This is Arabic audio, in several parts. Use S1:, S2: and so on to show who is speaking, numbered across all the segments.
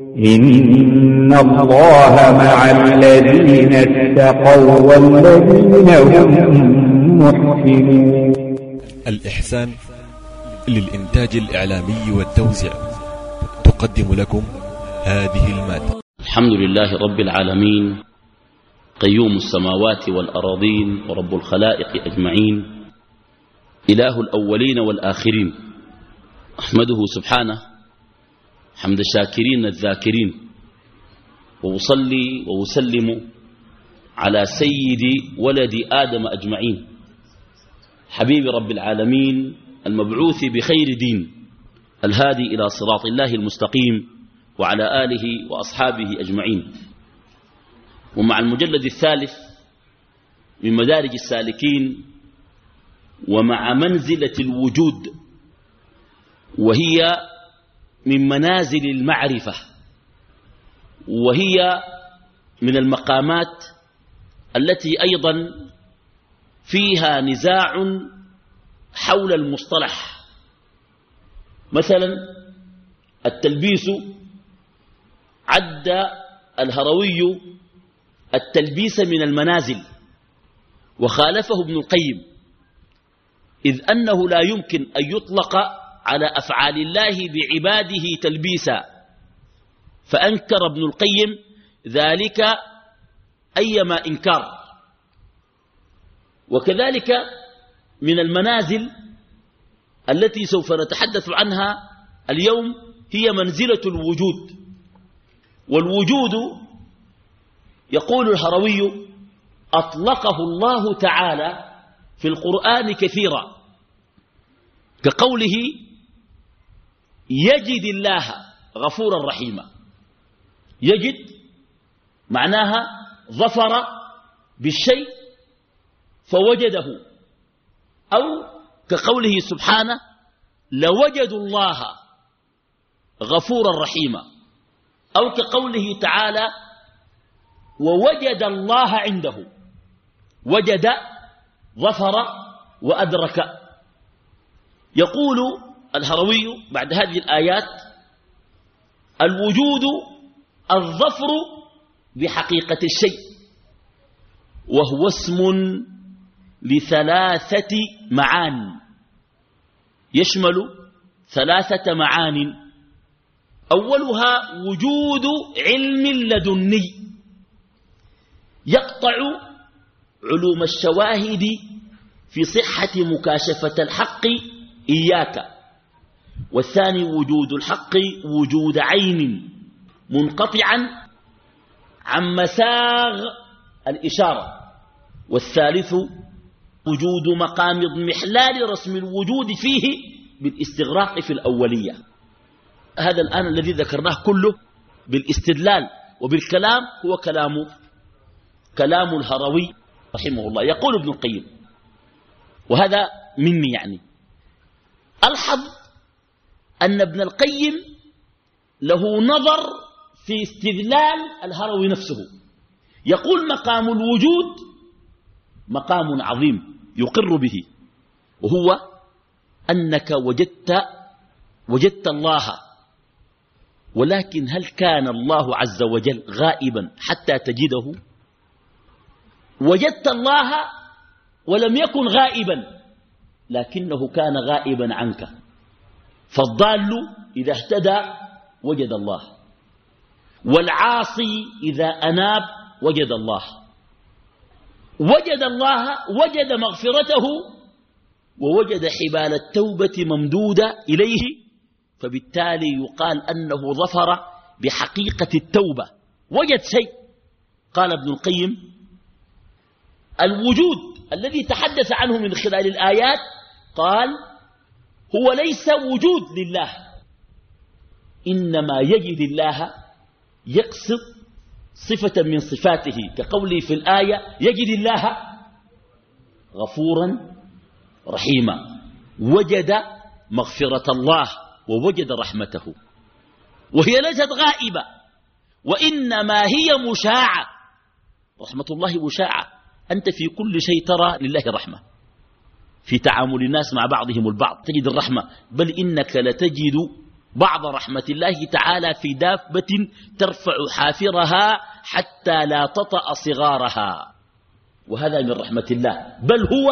S1: إن الله مع الذين اتقوا والذين هم محسنون
S2: الإحسان للإنتاج الإعلامي والتوزيع تقدم لكم هذه المادة.
S3: الحمد لله رب العالمين قيوم السماوات والأراضين ورب الخلائق أجمعين إله الأولين والآخرين أحمده سبحانه حمد الشاكرين الذاكرين. وأصلي وأسلم على سيد ولد آدم أجمعين. حبيب رب العالمين المبعوث بخير دين. الهادي إلى صراط الله المستقيم وعلى آله وأصحابه أجمعين. ومع المجلد الثالث من مدارج السالكين ومع منزلة الوجود وهي من منازل المعرفة وهي من المقامات التي أيضا فيها نزاع حول المصطلح. مثلا التلبيس عد الهروي التلبيس من المنازل وخالفه ابن القيم إذ أنه لا يمكن أن يطلق على أفعال الله بعباده تلبيسا. فأنكر ابن القيم ذلك أيما إنكار. وكذلك من المنازل التي سوف نتحدث عنها اليوم هي منزلة الوجود. والوجود يقول الهروي أطلقه الله تعالى في القرآن كثيرا كقوله يجد الله غفورا رحيما. يجد معناها ظفر بالشيء فوجده أو كقوله سبحانه لوجدوا الله غفورا رحيما. أو كقوله تعالى ووجد الله عنده وجد ظفر وأدرك. يقول الهروي بعد هذه الآيات الوجود الظفر بحقيقة الشيء وهو اسم لثلاثة معان. يشمل ثلاثة معان. أولها وجود علم لدني. يقطع علوم الشواهد في صحة مكاشفة الحق إياك. والثاني وجود الحق وجود عين منقطعا عن مساغ الإشارة. والثالث وجود مقام اضمحلال رسم الوجود فيه بالاستغراق في الأولية. هذا الآن الذي ذكرناه كله بالاستدلال وبالكلام هو كلام كلام الهروي رحمه الله. يقول ابن القيم وهذا مني يعني الحظ أن ابن القيم له نظر في استدلال الهروي نفسه. يقول مقام الوجود مقام عظيم يقر به وهو أنك وجدت وجدت الله. ولكن هل كان الله عز وجل غائبا حتى تجده؟ وجدت الله ولم يكن غائبا لكنه كان غائبا عنك. فالضال إذا اهتدى وجد الله والعاصي إذا أناب وجد الله. وجد الله وجد مغفرته ووجد حبال التوبة ممدودة إليه فبالتالي يقال أنه ظفر بحقيقة التوبة. وجد شيء قال ابن القيم الوجود الذي تحدث عنه من خلال الآيات قال هو ليس وجود لله. إنما يجد الله يقصد صفة من صفاته. كقوله في الآية يجد الله غفورا رحيما. وجد مغفرة الله ووجد رحمته. وهي ليست غائبة. وإنما هي مشاعة. رحمة الله مشاعة. أنت في كل شيء ترى لله رحمة. في تعامل الناس مع بعضهم البعض. تجد الرحمة. بل إنك لتجد بعض رحمة الله تعالى في دابة ترفع حافرها حتى لا تطأ صغارها. وهذا من رحمة الله. بل هو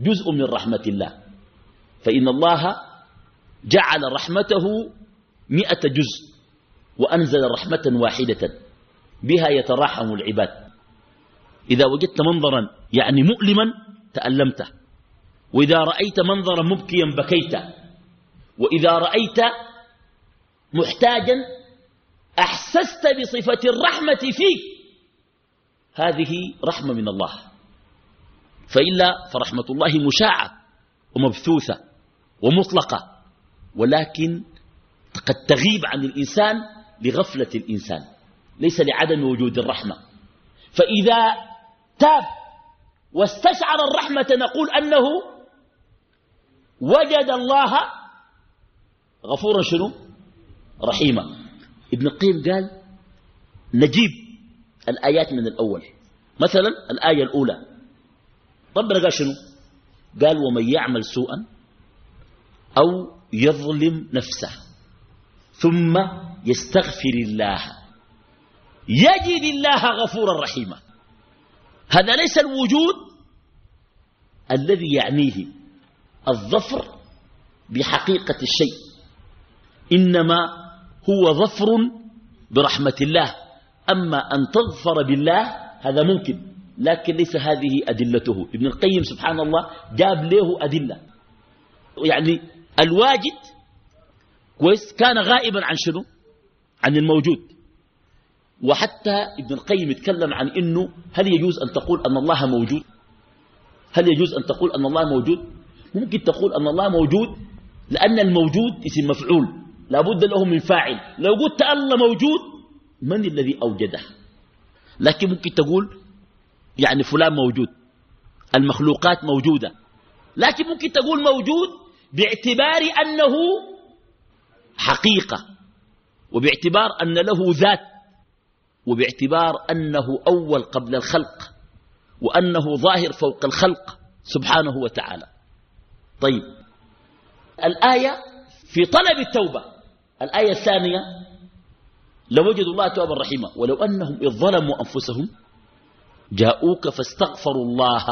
S3: جزء من رحمة الله. فإن الله جعل رحمته مئة جزء وأنزل رحمة واحدة. بها يتراحم العباد. إذا وجدت منظرا يعني مؤلما تألمته. وإذا رأيت منظرا مبكيا بكيت وإذا رأيت محتاجا أحسست بصفة الرحمة فيك. هذه رحمة من الله. فإلا فرحمة الله مشاعة ومبثوثة ومطلقة. ولكن قد تغيب عن الإنسان لغفلة الإنسان. ليس لعدم وجود الرحمة. فإذا تاب واستشعر الرحمة نقول أنه وجد الله غفورا شنو؟ رحيما. ابن القيم قال نجيب الآيات من الأول. مثلا الآية الأولى. ربنا قال شنو؟ قال ومن يعمل سوءا أو يظلم نفسه ثم يستغفر الله يجد الله غفورا رحيما. هذا ليس الوجود الذي يعنيه الظفر بحقيقة الشيء إنما هو ظفر برحمة الله. أما أن تظفر بالله هذا ممكن لكن ليس هذه أدلته. ابن القيم سبحان الله جاب له أدلة. يعني الواجد كويس كان غائبا عن شنو؟ عن الموجود. وحتى ابن القيم يتكلم عن إنه هل يجوز أن تقول أن الله موجود؟ هل يجوز أن تقول أن الله موجود؟ ممكن تقول أن الله موجود لأن الموجود اسم مفعول لابد له من فاعل لو قلت الله موجود من الذي أوجده؟ لكن ممكن تقول يعني فلان موجود المخلوقات موجودة لكن ممكن تقول موجود باعتبار أنه حقيقة وباعتبار أن له ذات وباعتبار أنه أول قبل الخلق وأنه ظاهر فوق الخلق سبحانه وتعالى. طيب الآية في طلب التوبة. الآية الثانية لوجدوا الله توبا رحيما ولو أنهم إذ ظلموا أنفسهم جاءوك فاستغفروا الله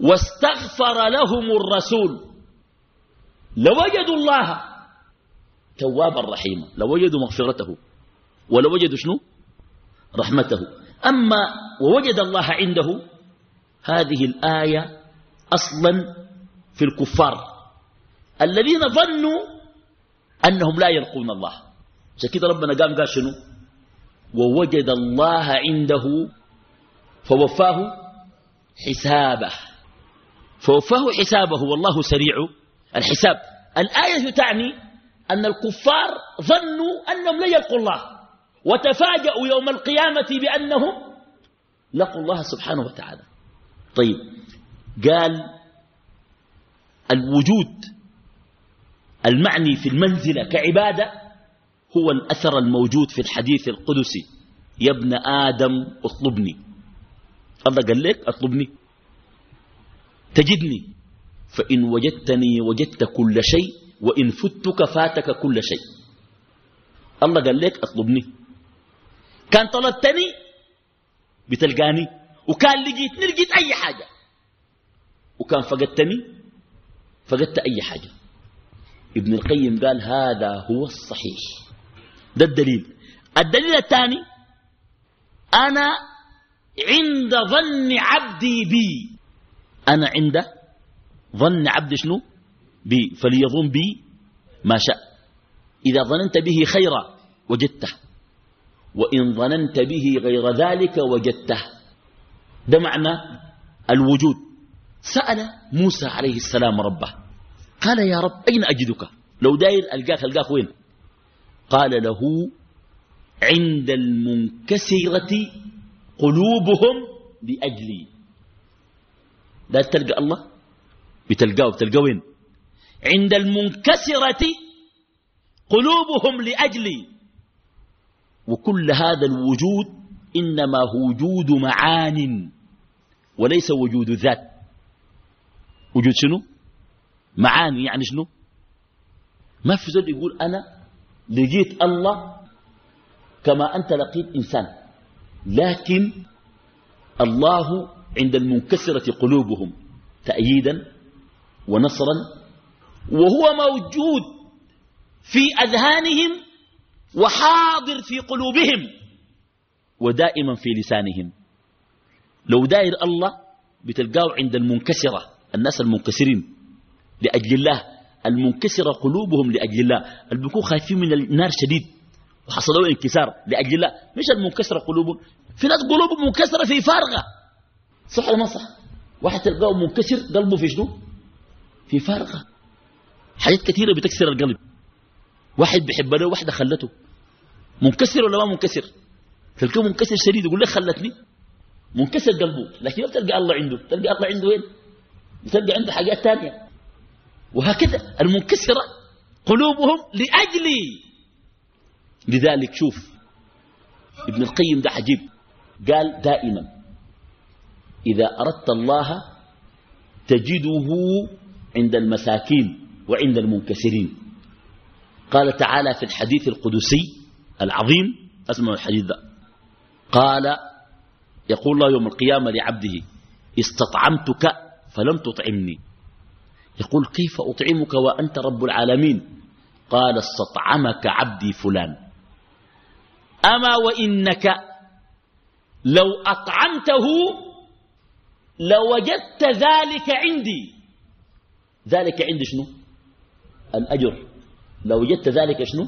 S3: واستغفر لهم الرسول. لوجدوا الله توابا رحيما لوجدوا مغفرته. ولوجدوا شنو؟ رحمته. أما ووجد الله عنده هذه الآية أصلا في الكفار الذين ظنوا أنهم لا يلقون الله. كده ربنا قام قال شنو؟ ووجد الله عنده فوفاه حسابه. فوفاه حسابه والله سريع الحساب. الآية تعني أن الكفار ظنوا أنهم لن يلقوا الله. وتفاجأوا يوم القيامة بأنهم لقوا الله سبحانه وتعالى. طيب قال الوجود المعني في المنزلة كعبادة هو الأثر الموجود في الحديث القدسي. يا ابن آدم اطلبني. الله قال لك اطلبني. تجدني. فإن وجدتني وجدت كل شيء وإن فتك فاتك كل شيء. الله قال لك اطلبني. كان طلبتني بتلقاني وكان لقيتني لقيت أي حاجة. وكان فقدتني فقدت أي حاجة. ابن القيم قال هذا هو الصحيح. ده الدليل. الدليل الثاني أنا عند ظن عبدي بي. أنا عند ظن عبدي شنو؟ بي. فليظن بي ما شاء. إذا ظننت به خيرا وجدته. وإن ظننت به غير ذلك وجدته. ده معنى الوجود. سأل موسى عليه السلام ربه قال يا رب أين أجدك؟ لو داير ألقاك ألقاك وين؟ قال له عند المنكسرة قلوبهم لأجلي. لا تلقى الله؟ بتلقاه بتلقى وين؟ عند المنكسرة قلوبهم لأجلي. وكل هذا الوجود إنما هو وجود معان وليس وجود ذات. وجود شنو؟ معاني يعني شنو؟ ما في زول يقول أنا لقيت الله كما أنت لقيت إنسان لكن الله عند المنكسرة قلوبهم تأييدا ونصرا وهو موجود في أذهانهم وحاضر في قلوبهم ودائما في لسانهم. لو داير الله بتلقاه عند المنكسرة الناس المنكسرين لأجل الله المنكسرة قلوبهم لأجل الله. اللي بيكونوا خايفين من النار شديد وحصلوا انكسار لأجل الله. مش المنكسرة قلوبهم في ناس قلوبهم منكسرة في فارغة. صح ولا ما صح؟ واحد تلقاه منكسر قلبه في شنو؟ في فارغة. حاجات كثيرة بتكسر القلب. واحد بيحب له واحدة خلته. منكسر ولا ما منكسر؟ تلقاه منكسر شديد يقول لك خلتني. منكسر قلبه لكن ما بتلقى الله عنده. تلقى الله عنده وين؟ بتلقى عنده حاجات ثانية وهكذا المنكسرة قلوبهم لأجلي. لذلك شوف ابن القيم ده عجيب. قال دائما إذا أردت الله تجده عند المساكين وعند المنكسرين. قال تعالى في الحديث القدسي العظيم اسمع الحديث ده. قال يقول الله يوم القيامة لعبده استطعمتك فلم تطعمني. يقول كيف أطعمك وأنت رب العالمين؟ قال استطعمك عبدي فلان. أما وإنك لو أطعمته لوجدت ذلك عندي. ذلك عندي شنو؟ الأجر. لو وجدت ذلك شنو؟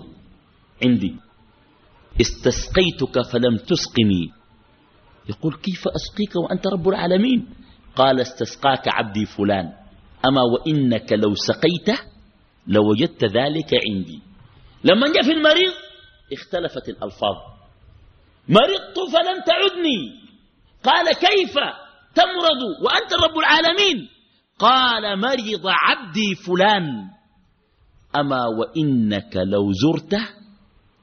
S3: عندي. استسقيتك فلم تسقني. يقول كيف أسقيك وأنت رب العالمين؟ قال استسقاك عبدي فلان. أما وإنك لو سقيته لوجدت ذلك عندي. لما جاء في المريض اختلفت الألفاظ. مرضت فلم تعدني. قال كيف تمرض وأنت رب العالمين؟ قال مرض عبدي فلان. أما وإنك لو زرته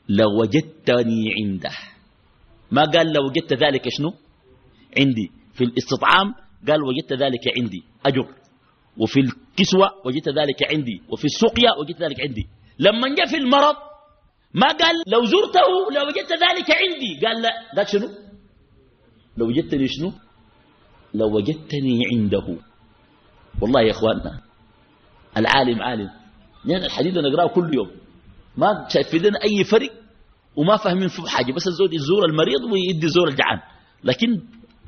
S3: لوجدتني عنده. ما قال لو وجدت ذلك شنو؟ عندي. في الاستطعام قال وجدت ذلك عندي. أجر. وفي الكسوة وجدت ذلك عندي. وفي السقيا وجدت ذلك عندي. لما جاء في المرض ما قال لو زرته لو وجدت ذلك عندي. قال لا. ذاك شنو؟ لو وجدتني شنو؟ لو وجدتني عنده. والله يا إخواننا العالم عالم. يعني الحديث نقرأه كل يوم. ما شايف لنا أي فرق وما فاهمين فيه حاجة. بس الزول يزور المريض ويدي زور الجعان. لكن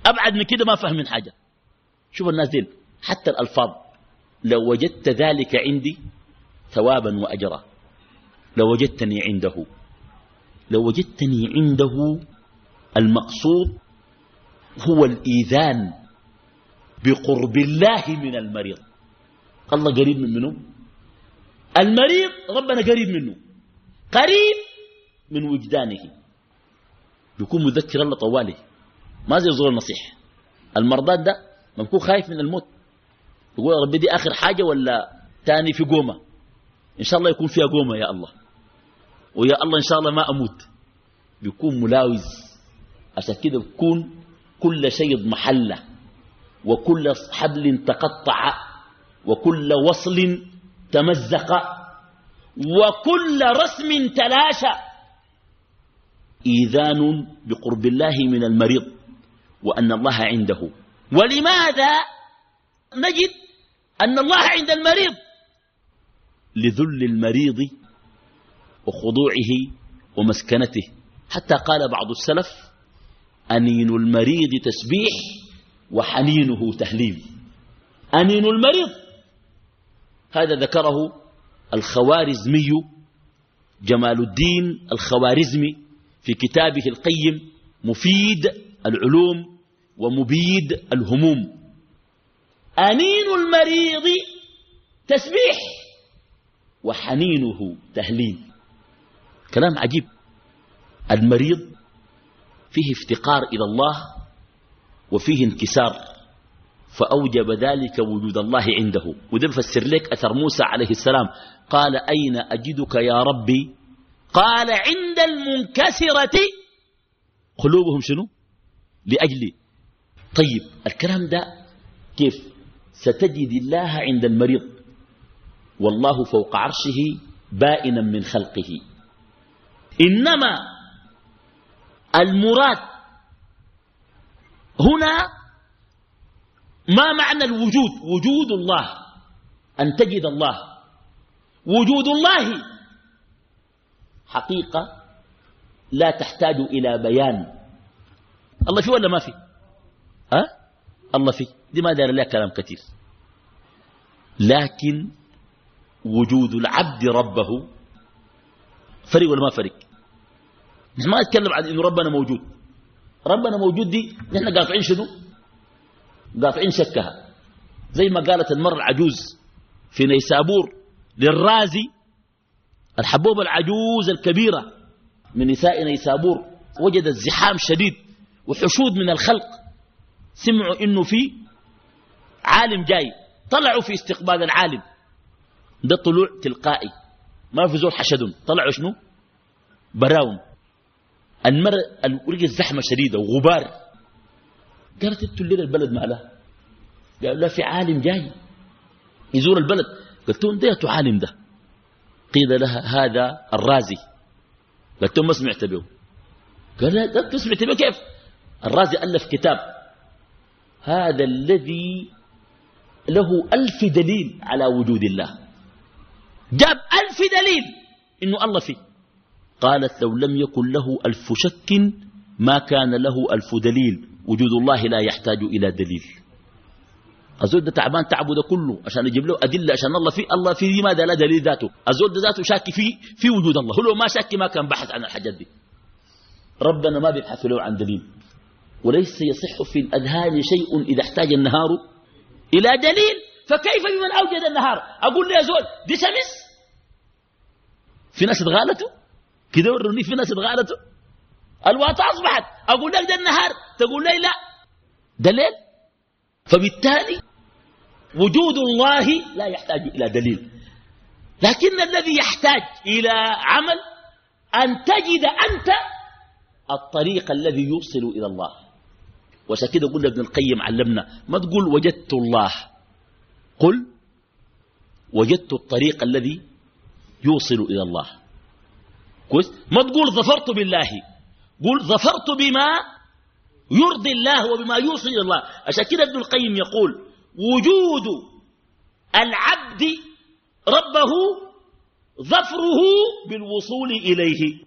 S3: أبعد من كده ما فاهمين حاجة. شوف الناس دي حتى الألفاظ. لو وجدت ذلك عندي ثوابا وأجرا. لو وجدتني عنده. لو وجدتني عنده المقصود هو الإيذان بقرب الله من المريض. الله قريب من منه. المريض ربنا قريب منه قريب من وجدانه. بيكون مذكر الله طوالي ما زي زور النصيح. المرضات ده ما بيكون خايف من الموت يقول ربي دي آخر حاجة ولا تاني في قومة؟ إن شاء الله يكون فيها قومة يا الله. ويا الله إن شاء الله ما أموت. بيكون ملاوز. عشان كده بيكون كل شيء محلة وكل حبل تقطع وكل وصل تمزق وكل رسم تلاشى. إيذان بقرب الله من المريض وأن الله عنده. ولماذا نجد أن الله عند المريض؟ لذل المريض وخضوعه ومسكنته. حتى قال بعض السلف أنين المريض تسبيح وحنينه تهليل. أنين المريض؟ هذا ذكره الخوارزمي جمال الدين الخوارزمي في كتابه القيم مفيد العلوم ومبيد الهموم. أنين المريض تسبيح وحنينه تهليل. كلام عجيب. المريض فيه افتقار إلى الله وفيه انكسار. فأوجب ذلك وجود الله عنده. وده بفسر لك أثر موسى عليه السلام. قال أين أجدك يا ربي؟ قال عند المنكسرة. قلوبهم شنو؟ لأجلي. طيب الكلام ده كيف؟ ستجد الله عند المريض. والله فوق عرشه بائنا من خلقه. إنما المراد هنا ما معنى الوجود؟ وجود الله. أن تجد الله. وجود الله حقيقة لا تحتاج إلى بيان. الله فيه ولا ما فيه ها؟ الله فيه دي ما دار لها كلام كثير. لكن وجود العبد ربه فرق ولا ما فرق؟ نحن ما نتكلم عن إنه ربنا موجود. ربنا موجود دي نحن قاطعين شنو؟ قاطعين شكها. زي ما قالت المرة العجوز في نيسابور للرازي الحبوب العجوز الكبيرة من نساء نيسابور وجدت زحام شديد وحشود من الخلق. سمعوا إنه في عالم جاي. طلعوا في استقبال العالم. ده طلوع تلقائي. ما في زول حشدهم. طلعوا شنو؟ براون المر لقي الزحمة شديدة وغبار. قالت أنتوا الليلة البلد مالها قالوا لا في عالم جاي يزور البلد. قلت لهم ده عالم ده. قيل لها هذا الرازي. قلت لهم ما سمعت به. قال لا ده سمعت به كيف؟ الرازي ألف كتاب. هذا الذي له ألف دليل على وجود الله. جاب ألف دليل إنه الله فيه. قالت لو لم يكن له ألف شك ما كان له ألف دليل. وجود الله لا يحتاج إلى دليل. الزول ده تعبان تعبه ده كله عشان يجيب له أدلة عشان الله فيه الله فيه لماذا لا دليل ذاته؟ الزول ده ذاته شاك فيه في وجود الله. هو لو ما شاك ما كان بحث عن الحاجات دي. ربنا ما بيبحث له عن دليل. وليس يصح في الأذهان شيء إذا احتاج النهار إلى دليل. فكيف بمن أوجد النهار؟ أقول له يا زول دي شمس. في ناس اتغالتوا كده وروني في ناس اتغالتوا الوقت أصبحت. أقول لك ده النهار تقول لي لا. ده ليل فبالتالي وجود الله لا يحتاج إلى دليل. لكن الذي يحتاج إلى عمل أن تجد أنت الطريق الذي يوصل إلى الله. وعشان قلنا ابن القيم علمنا ما تقول وجدت الله؟ قل وجدت الطريق الذي يوصل إلى الله. كويس؟ ما تقول ظفرت بالله. قل ظفرت بما يرضي الله وبما يوصل إلى الله. عشان كده ابن القيم يقول وجود العبد ربه ظفره بالوصول إليه.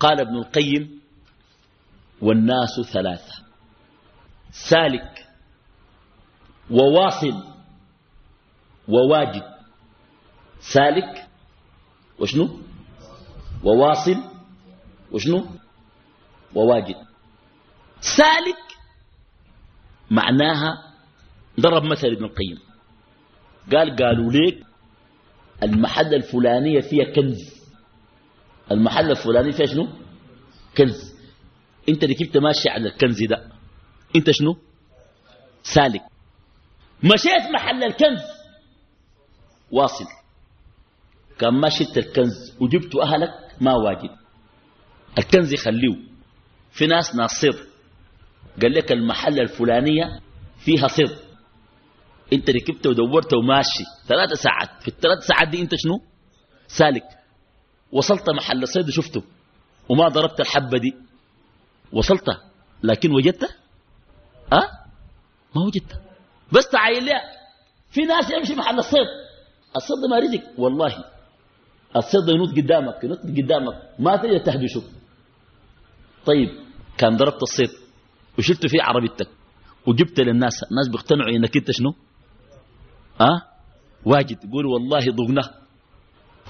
S3: قال ابن القيم والناس ثلاثة سالك وواصل وواجد. سالك وشنو؟ وواصل وشنو؟ وواجد. سالك معناها ضرب مثل ابن القيم. قال قالوا ليك المحل الفلانية فيها كنز. المحل الفلاني فيها شنو؟ كنز. انت ركبت ماشي على الكنز ده. انت شنو؟ سالك. مشيت محل الكنز. واصل. كان ما شلت الكنز وجبت أهلك ما واجد. الكنز يخليه في ناس ناس صيد قال لك المحل الفلانية فيها صيد انت ركبت ودورت وماشي. ثلاثة ساعات. في الثلاث ساعات دي انت شنو؟ سالك. وصلت محل الصيد شفته وما ضربت الحبة دي. وصلت. لكن وجدته أه؟ ما وجدته بس تعاين لها في ناس يمشي محل الصيد. الصيد ما رزق. والله. الصيد ينط قدامك. ينط قدامك. ما تجي تهبشه طيب كان ضربت الصيد وشلت فيه عربيتك وجبت للناس الناس بيقتنعوا إنك أنت شنو؟ أه؟ واجد يقول والله ضغنة.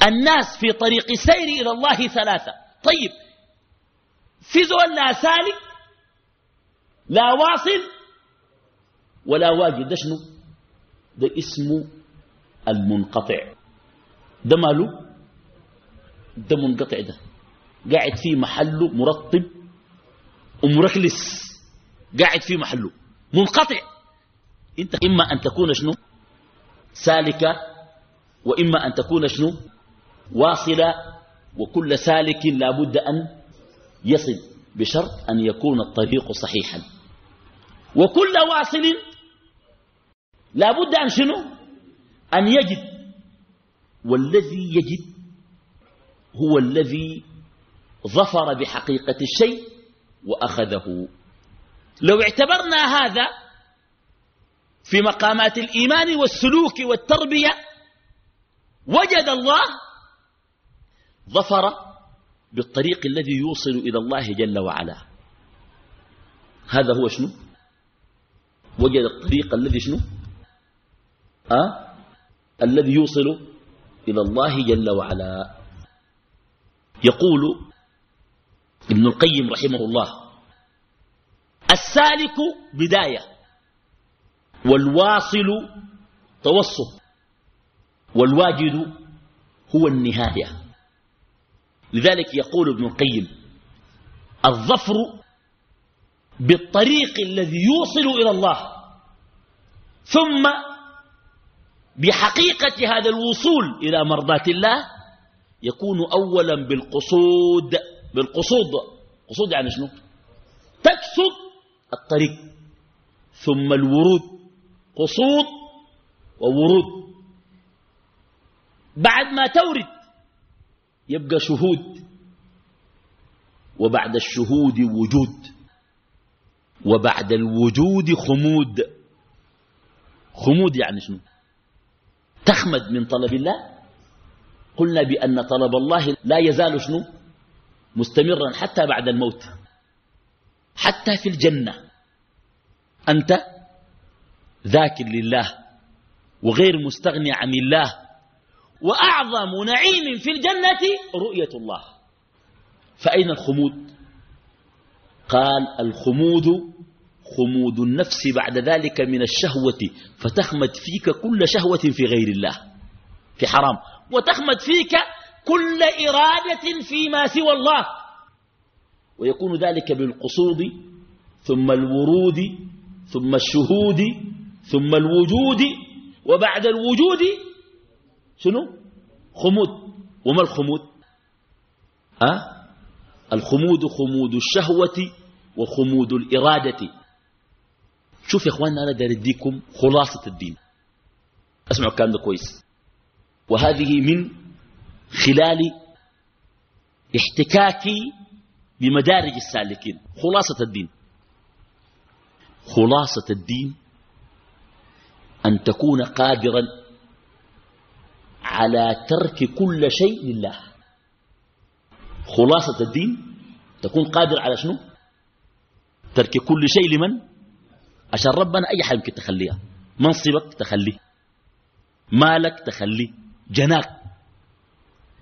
S3: الناس في طريق السير إلى الله ثلاثة. طيب في زول لا سالك لا واصل ولا واجد ده شنو؟ ده اسمه المنقطع. ده ماله؟ ده منقطع ده. قاعد في محله مرطب ومركلس قاعد في محله. منقطع. انت إما أن تكون شنو؟ سالكة وإما أن تكون شنو؟ واصلة وكل سالك لا بد أن يصل بشرط أن يكون الطريق صحيحا. وكل واصل لا بد أن شنو؟ أن يجد. والذي يجد هو الذي ظفر بحقيقة الشيء وأخذه. لو اعتبرنا هذا في مقامات الإيمان والسلوك والتربية وجد الله ظفر بالطريق الذي يوصل إلى الله جل وعلا. هذا هو شنو؟ وجد الطريق الذي شنو؟ أه؟ الذي يوصل إلى الله جل وعلا. يقول ابن القيم رحمه الله. السالك بداية والواصل توسط والواجد هو النهاية. لذلك يقول ابن القيم الظفر بالطريق الذي يوصل إلى الله ثم بحقيقة هذا الوصول إلى مرضاة الله يكون أولا بالقصود. بالقصود. قصود يعني شنو؟ تقصد الطريق. ثم الورود. قصود وورود. بعد ما تورد يبقى شهود. وبعد الشهود وجود. وبعد الوجود خمود. خمود يعني شنو؟ تخمد من طلب الله. قلنا بأن طلب الله لا يزال شنو؟ مستمرا حتى بعد الموت حتى في الجنة. أنت ذاكر لله وغير مستغني عن الله وأعظم نعيم في الجنة رؤية الله. فأين الخمود؟ قال الخمود خمود النفس بعد ذلك من الشهوة فتخمد فيك كل شهوة في غير الله في حرام وتخمد فيك كل إرادة فيما سوى الله. ويكون ذلك بالقصود ثم الورود ثم الشهود ثم الوجود وبعد الوجود شنو؟ خمود. وما الخمود؟ ها؟ الخمود خمود الشهوة وخمود الإرادة. شوف يا اخواننا أنا داير أديكم خلاصة الدين. أسمعوا الكلام ده كويس. وهذه من خلال احتكاكي بمدارج السالكين. خلاصة الدين. خلاصة الدين أن تكون قادرا على ترك كل شيء لله. خلاصة الدين تكون قادر على شنو؟ ترك كل شيء لمن؟ عشان ربنا أي حاجة يمكن تخليها. منصبك تخليه. مالك تخليه. جناك.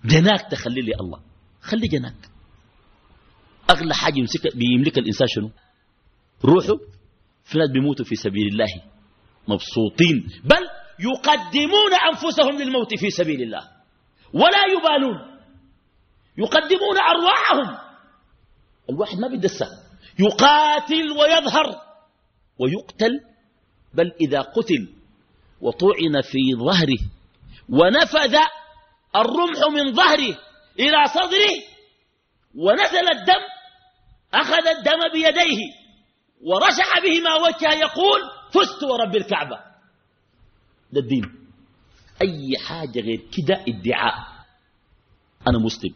S3: جناك تخليه لله. خلي جناك. أغلى حاجة يمسك بيملك الإنسان شنو؟ روحه. في ناس بيموتوا في سبيل الله مبسوطين. بل يقدمون أنفسهم للموت في سبيل الله. ولا يبالون. يقدمون أرواحهم. الواحد ما بيدسى يقاتل ويظهر ويقتل. بل إذا قتل وطعن في ظهره ونفذ الرمح من ظهره إلى صدره ونزل الدم أخذ الدم بيديه ورشح بهما وجهه يقول فزت ورب الكعبة. ده الدين. أي حاجة غير كده ادعاء. أنا مسلم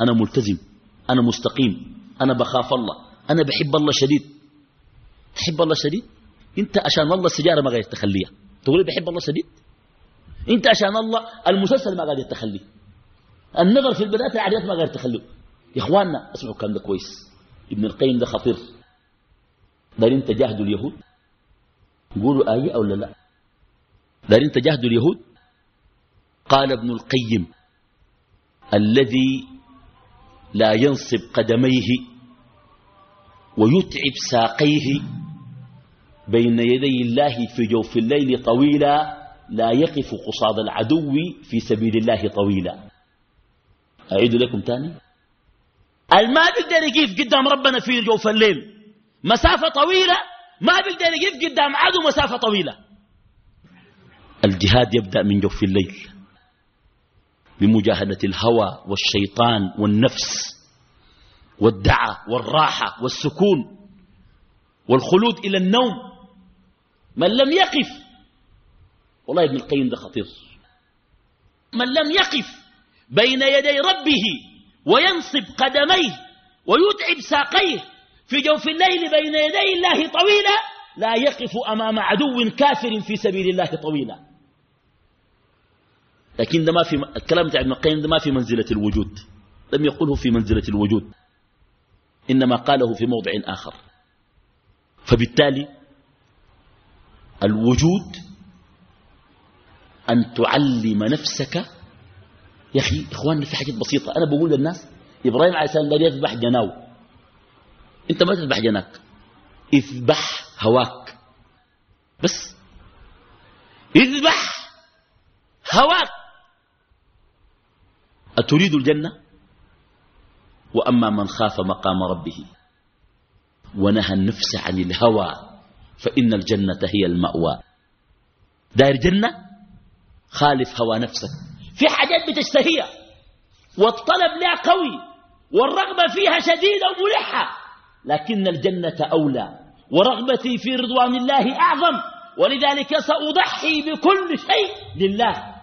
S3: أنا ملتزم أنا مستقيم أنا بخاف الله أنا بحب الله شديد. تحب الله شديد؟ أنت عشان الله السجارة ما قادر تخليها. تقول بحب الله شديد؟ انت عشان الله المسلسل ما قادر تخليه. النظر في البنات العاديات ما قادر تخليه. يا إخواننا اسمعوا الكلام ده كويس. ابن القيم ده خطير. دارين تجاهدوا اليهود؟ يقولوا آية أو لا؟ لا. دارين تجاهدوا اليهود؟ قال ابن القيم الذي لا ينصب قدميه ويتعب ساقيه بين يدي الله في جوف الليل طويلا لا يقف قصاد العدو في سبيل الله طويلا. أعيد لكم تاني. الماء بيقدر يقف قدام ربنا في جوف الليل. مسافة طويلة ما بيقدر يقف قدام عدو مسافة طويلة. الجهاد يبدأ من جوف الليل. بمجاهدة الهوى والشيطان والنفس والدعة والراحة والسكون والخلود إلى النوم. من لم يقف والله ابن القيم ده خطير. من لم يقف بين يدي ربه وينصب قدميه ويتعب ساقيه في جوف الليل بين يدي الله طويلا لا يقف أمام عدو كافر في سبيل الله طويلا. لكن ده ما في الكلام بتاع ابن القيم ده ما في منزلة الوجود. لم يقله في منزلة الوجود. إنما قاله في موضع آخر. فبالتالي الوجود أن تعلم نفسك. يا أخي إخواننا في حاجات بسيطة. أنا بقول للناس إبراهيم عليه السلام قال يذبح جناو. أنت ما تذبح جناك. اذبح هواك. بس. اذبح هواك. أتريد الجنة؟ وأما من خاف مقام ربه ونهى النفس عن الهوى فإن الجنة هي المأوى. دار جنة؟ خالف هوى نفسك. في حاجات بتشتهيها. والطلب لها قوي والرغبة فيها شديدة وملحة. لكن الجنة أولى. ورغبتي في رضوان الله أعظم. ولذلك سأضحي بكل شيء لله.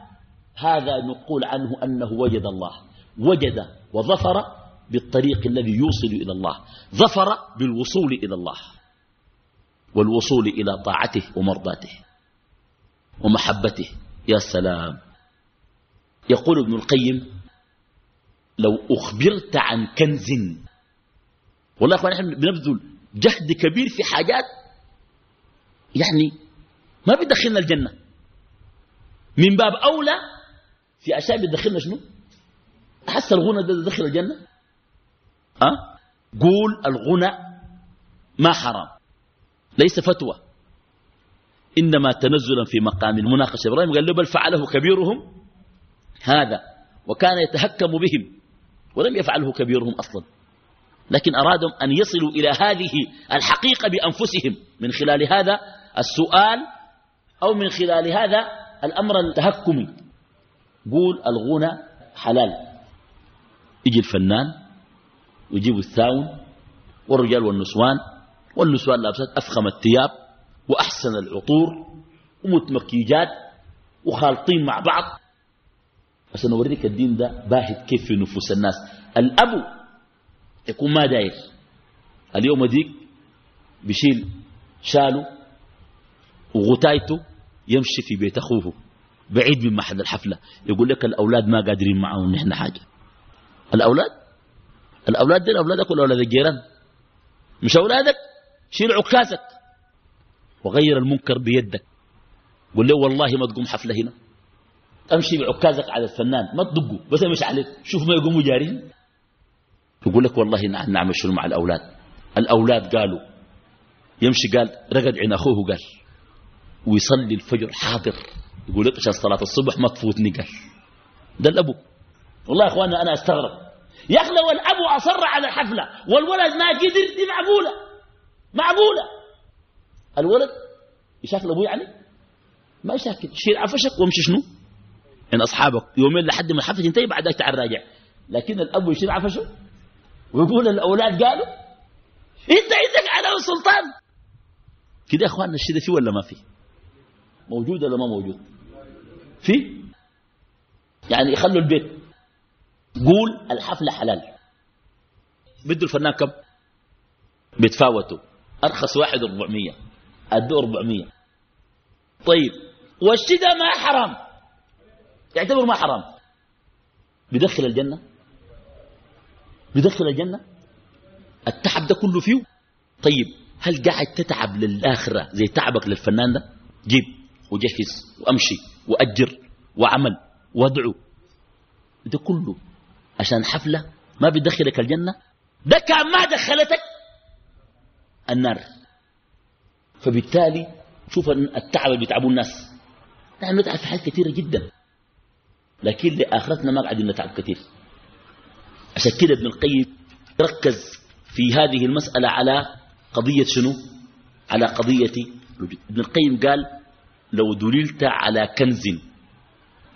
S3: هذا نقول عنه أنه وجد الله. وجد وظفر بالطريق الذي يوصل إلى الله. ظفر بالوصول إلى الله. والوصول إلى طاعته ومرضاته ومحبته. يا سلام. يقول ابن القيم لو أخبرت عن كنز والله أخوان نحن بنبذل جهد كبير في حاجات يعني ما بيدخلنا الجنة. من باب أولى في أشياء بتدخلنا شنو؟ أحس الغنى ده دخل الجنة؟ أه؟ قول الغنى ما حرام. ليس فتوى. إنما تنزلا في مقام المناقشة. إبراهيم قال له بل فعله كبيرهم هذا وكان يتهكم بهم ولم يفعله كبيرهم أصلا. لكن أرادوا أن يصلوا إلى هذه الحقيقة بأنفسهم. من خلال هذا السؤال أو من خلال هذا الأمر التهكمي قول الغنى حلال. يجي الفنان ويجيب الثاون والرجال والنسوان. والنسوان لابسات أفخم الثياب. وأحسن العطور ومتمكيجات وخالطين مع بعض. عشان أوريك الدين ده باهت كيف في نفوس الناس. الأب يكون ما داير. اليوم ديك بيشيل شاله وغتايته يمشي في بيت أخوه بعيد من محل الحفلة. يقول لك الأولاد ما قادرين معهم نحن حاجة. الأولاد؟ الأولاد دي أولادك ولا أولاد الجيران؟ مش أولادك؟ شيل عكازك وغير المنكر بيدك. قل له والله ما تقوم حفلة هنا. أمشي بعكازك على الفنان ما تدقه بس مش عليك شوف ما يقوموا جارين يقول لك والله نعمل شنو مع الأولاد. الأولاد قالوا يمشي قال رقد عين أخوه قال ويصلي الفجر حاضر. يقول لك عشان صلاة الصبح ما تفوتني قال. ده الأبو والله يا أخوانا أنا أستغرب. يا أخي لو الأبو أصر على الحفلة والولد ما قدر دي معقولة؟ معقولة؟ الولد يشاكل أبوه يعني؟ ما يشاكل. شيل عفشك وامشي شنو؟ إن أصحابك. يومين لحد ما الحفله ينتهي بعد تعال راجع. لكن الأب يشيل عفشه ويقول الأولاد قالوا أنت عندك على سلطان كده يا اخواننا الشيء ده فيه ولا ما فيه؟ موجود ولا ما موجود؟ فيه؟ يعني يخلوا البيت. قول الحفلة حلال. بده الفنان كم؟ بيتفاوتوا أرخص واحد 400 أدوه 400 طيب والشدة ما حرام. يعتبر ما حرام. بدخل الجنة؟ بدخل الجنة؟ التعب ده كله فيه. طيب هل قاعد تتعب للآخرة زي تعبك للفنان ده؟ جيب وجهز وأمشي وأجر وعمل وادعو. ده كله عشان حفلة ما بيدخلك الجنة. ده كان ما دخلتك النار. فبالتالي شوف التعب اللي بيتعبوا الناس. نحن نتعب في حاجات كثيرة جدا. لكن لآخرتنا ما قاعدين نتعب كثير. عشان كده ابن القيم ركز في هذه المسألة على قضية شنو؟ على قضية ابن القيم قال لو دللت على كنز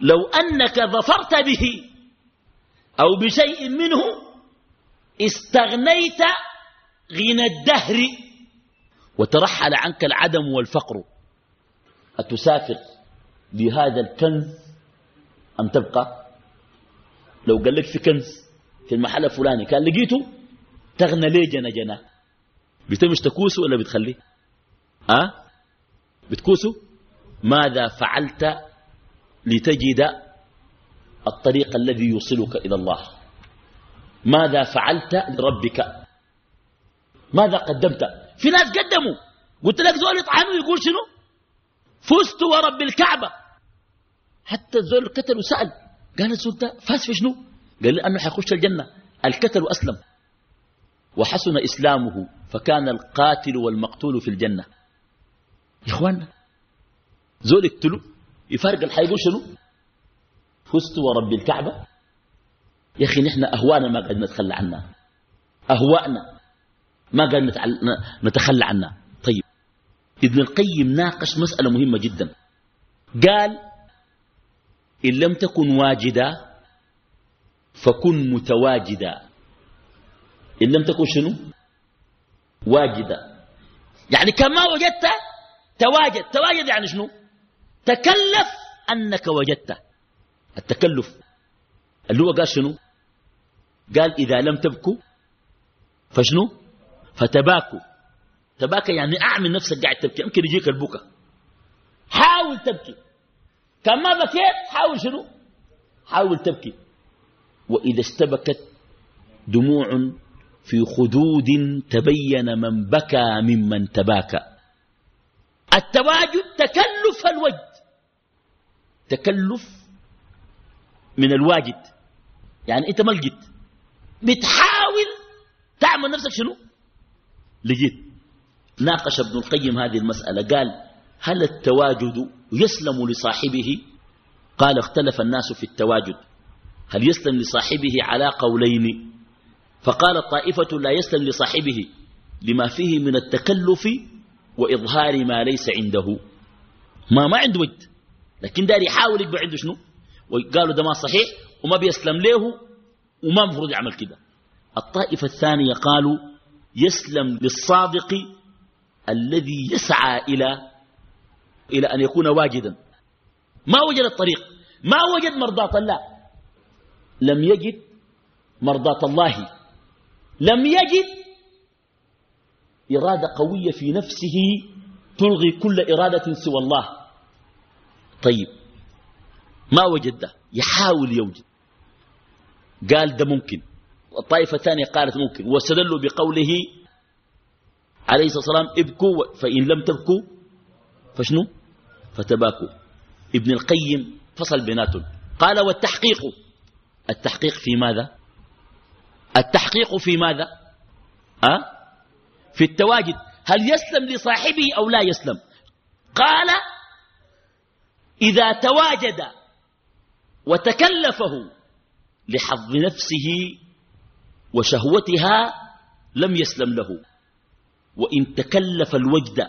S3: لو أنك ظفرت به أو بشيء منه استغنيت غنى الدهر وترحل عنك العدم والفقر. أتسافر بهذا الكنز أم تبقى؟ لو قال لك في كنز في المحل الفلاني كان لقيته تغنى ليه جنا جنا بتمش تكوسه ولا بتخليه؟ أه؟ بتكوسه؟ ماذا فعلت لتجد الطريق الذي يوصلك إلى الله؟ ماذا فعلت لربك؟ ماذا قدمت؟ في ناس قدموا. قلت لك زول يطعنوا يقول شنو؟ فزت ورب الكعبة. حتى الزول القتل وسأل قال الزول ده فاز في شنو؟ قال لي أنه حيخش الجنة. الكتل وأسلم وحسن إسلامه فكان القاتل والمقتول في الجنة. يا إخوانا زول يقتلوا يفارق الحيقول شنو؟ فزت ورب الكعبة. يا أخي نحن أهوانا ما قد نتخلى عنها. أهواءنا ما قد نتخلى عنها. طيب. ابن القيم ناقش مسألة مهمة جدا. قال إن لم تكن واجدا فكن متواجدا. إن لم تكن شنو؟ واجدا. يعني كما وجدت تواجد. تواجد يعني شنو؟ تكلف أنك وجدت. التكلف. اللي هو قال شنو؟ قال إذا لم تبكوا فشنو؟ فتباكوا. تباكى يعني أعمل نفسك قاعد تبكي يمكن يجيك البكا حاول تبكي. كان ما بكيت حاول شنو؟ حاول تبكي. وإذا استبكت دموع في خدود تبين من بكى ممن تباكى. التواجد تكلف الوجد. تكلف من الواجد. يعني أنت ما بتحاول تعمل نفسك شنو؟ لقيت ناقش ابن القيم هذه المسألة قال هل التواجد يسلم لصاحبه؟ قال اختلف الناس في التواجد. هل يسلم لصاحبه على قولين؟ فقال طائفة لا يسلم لصاحبه لما فيه من التكلف وإظهار ما ليس عنده. ما ما عنده وجد. لكن دار يحاول يبقى عنده شنو؟ وقالوا ده ما صحيح وما بيسلم له وما مفروض يعمل كده. الطائفة الثانية قالوا يسلم للصادق الذي يسعى إلى إلى أن يكون واجدا. ما وجد الطريق ما وجد مرضاة الله. لم يجد مرضاة الله. لم يجد إرادة قوية في نفسه تلغي كل إرادة سوى الله. طيب ما وجد ده؟ يحاول يوجد. قال ده ممكن. الطائفة الثانية قالت ممكن واستدلوا بقوله عليه الصلاة والسلام ابكوا فإن لم تبكوا فشنو؟ فتباكوا. ابن القيم فصل بيناتهم. قال والتحقيق. التحقيق في ماذا؟ التحقيق في ماذا؟ أه؟ في التواجد. هل يسلم لصاحبه أو لا يسلم؟ قال إذا تواجد وتكلفه لحظ نفسه وشهوتها لم يسلم له. وإن تكلف الوجد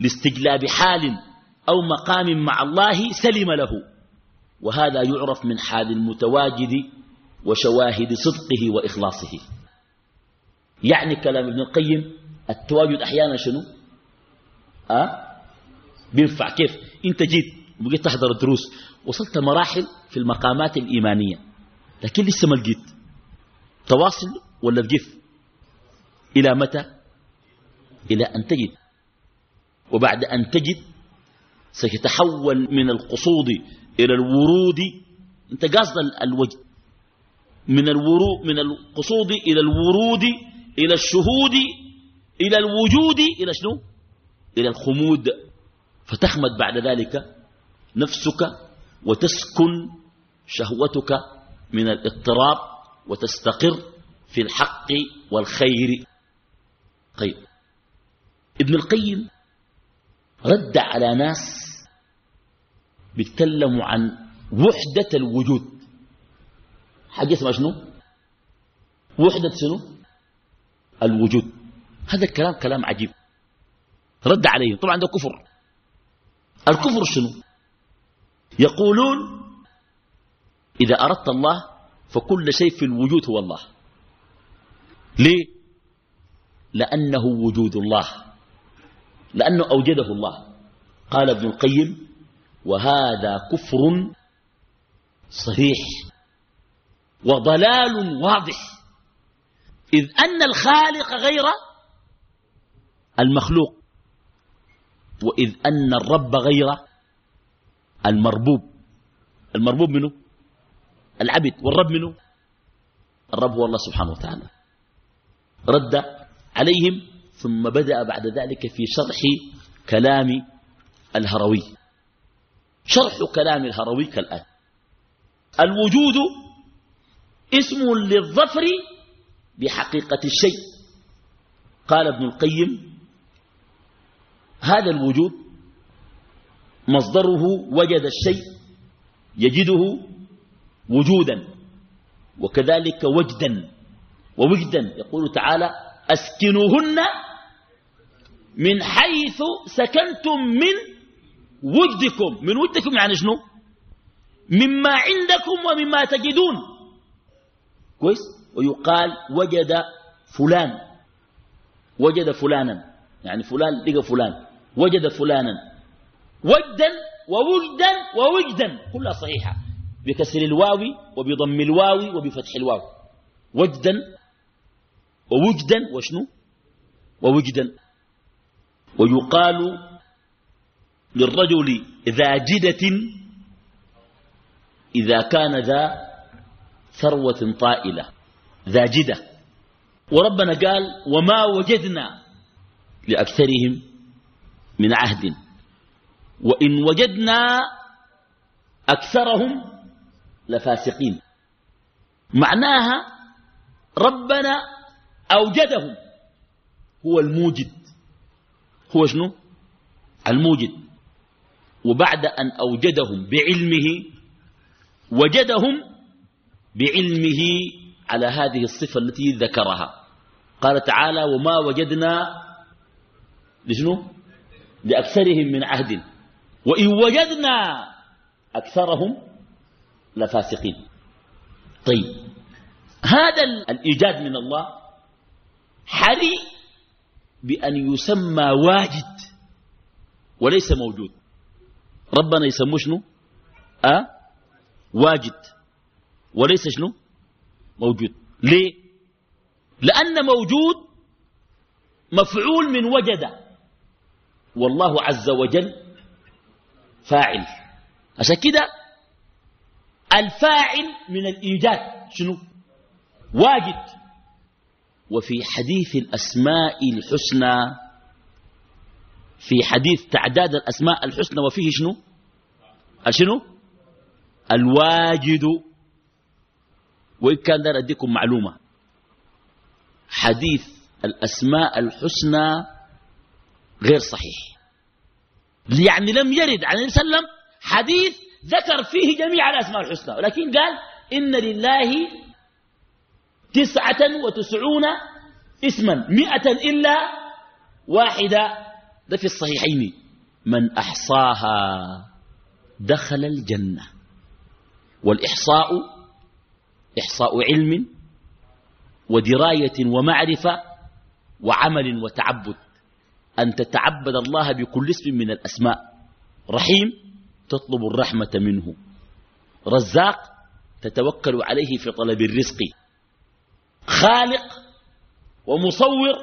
S3: لاستجلاب حال أو مقام مع الله سلم له. وهذا يعرف من حال المتواجد وشواهد صدقه وإخلاصه. يعني كلام ابن القيم التواجد أحيانا شنو؟ أه؟ بينفع. كيف؟ أنت جيت وبقيت تحضر الدروس وصلت مراحل في المقامات الإيمانية لكن لسه ما لقيت. تواصل ولا بجف إلى متى؟ إلى أن تجد. وبعد أن تجد ستتحول من القصود إلى الورود. أنت قاصد الوجد من الورود من القصود إلى الورود إلى الشهود إلى الوجود إلى شنو؟ إلى الخمود. فتخمد بعد ذلك نفسك وتسكن شهوتك من الاضطراب وتستقر في الحق والخير. طيب ابن القيم رد على ناس بيتكلموا عن وحدة الوجود. حاجة اسمها شنو؟ وحدة شنو؟ الوجود. هذا الكلام كلام عجيب. رد عليهم طبعا ده كفر. الكفر شنو؟ يقولون إذا أردت الله فكل شيء في الوجود هو الله. ليه؟ لأنه وجود الله. لأنه أوجده الله. قال ابن القيم وهذا كفر صريح وضلال واضح. إذ أن الخالق غير المخلوق وإذ أن الرب غير المربوب. المربوب منه العبد والرب منه؟ الرب هو الله سبحانه وتعالى. رد عليهم ثم بدأ بعد ذلك في شرح كلام الهروي. شرح كلام الهروي كالآن. الوجود اسم للظفر بحقيقة الشيء. قال ابن القيم هذا الوجود مصدره وجد الشيء يجده وجودا وكذلك وجدا ووجدا يقول تعالى أسكنوهن من حيث سكنتم من وجدكم من وجدكم يعني شنو؟ مما عندكم ومما تجدون. كويس؟ ويقال وجد فلان. وجد فلانا. يعني فلان لقى فلان. وجد فلانا. وجدا ووجدا ووجدا. كلها صحيحة. بكسر الواو وبضم الواو وبفتح الواو. وجدا ووجدا وشنو؟ ووجدا. ويقال للرجل ذا جدة إذا كان ذا ثروة طائلة. ذا جدة. وربنا قال وما وجدنا لأكثرهم من عهد. وإن وجدنا أكثرهم لفاسقين. معناها ربنا أوجدهم. هو الموجد. هو شنو؟ الموجد. وبعد أن أوجدهم بعلمه وجدهم بعلمه على هذه الصفة التي ذكرها. قال تعالى وما وجدنا لشنو؟ لأكثرهم من عهد. وإن وجدنا أكثرهم لفاسقين. طيب. هذا الإيجاد من الله حري بأن يسمى واجد وليس موجود. ربنا يسموه شنو؟ أه؟ واجد. وليس شنو؟ موجود. ليه؟ لأن موجود مفعول من وجد. والله عز وجل فاعل. عشان كده الفاعل من الإيجاد شنو؟ واجد. وفي حديث الأسماء الحسنى في حديث تعداد الأسماء الحسنى وفيه شنو؟ شنو؟ الواجد. وإن كان دار أديكم معلومة. حديث الأسماء الحسنى غير صحيح. يعني لم يرد عن النبي صلى الله عليه وسلم حديث ذكر فيه جميع الأسماء الحسنى. ولكن قال إن لله تسعة وتسعون اسما مئة إلا واحدة. ده في الصحيحين. من أحصاها دخل الجنة. والإحصاء إحصاء علم ودراية ومعرفة وعمل وتعبد. أن تتعبد الله بكل اسم من الأسماء. رحيم. تطلب الرحمة منه. رزاق تتوكل عليه في طلب الرزق. خالق ومصور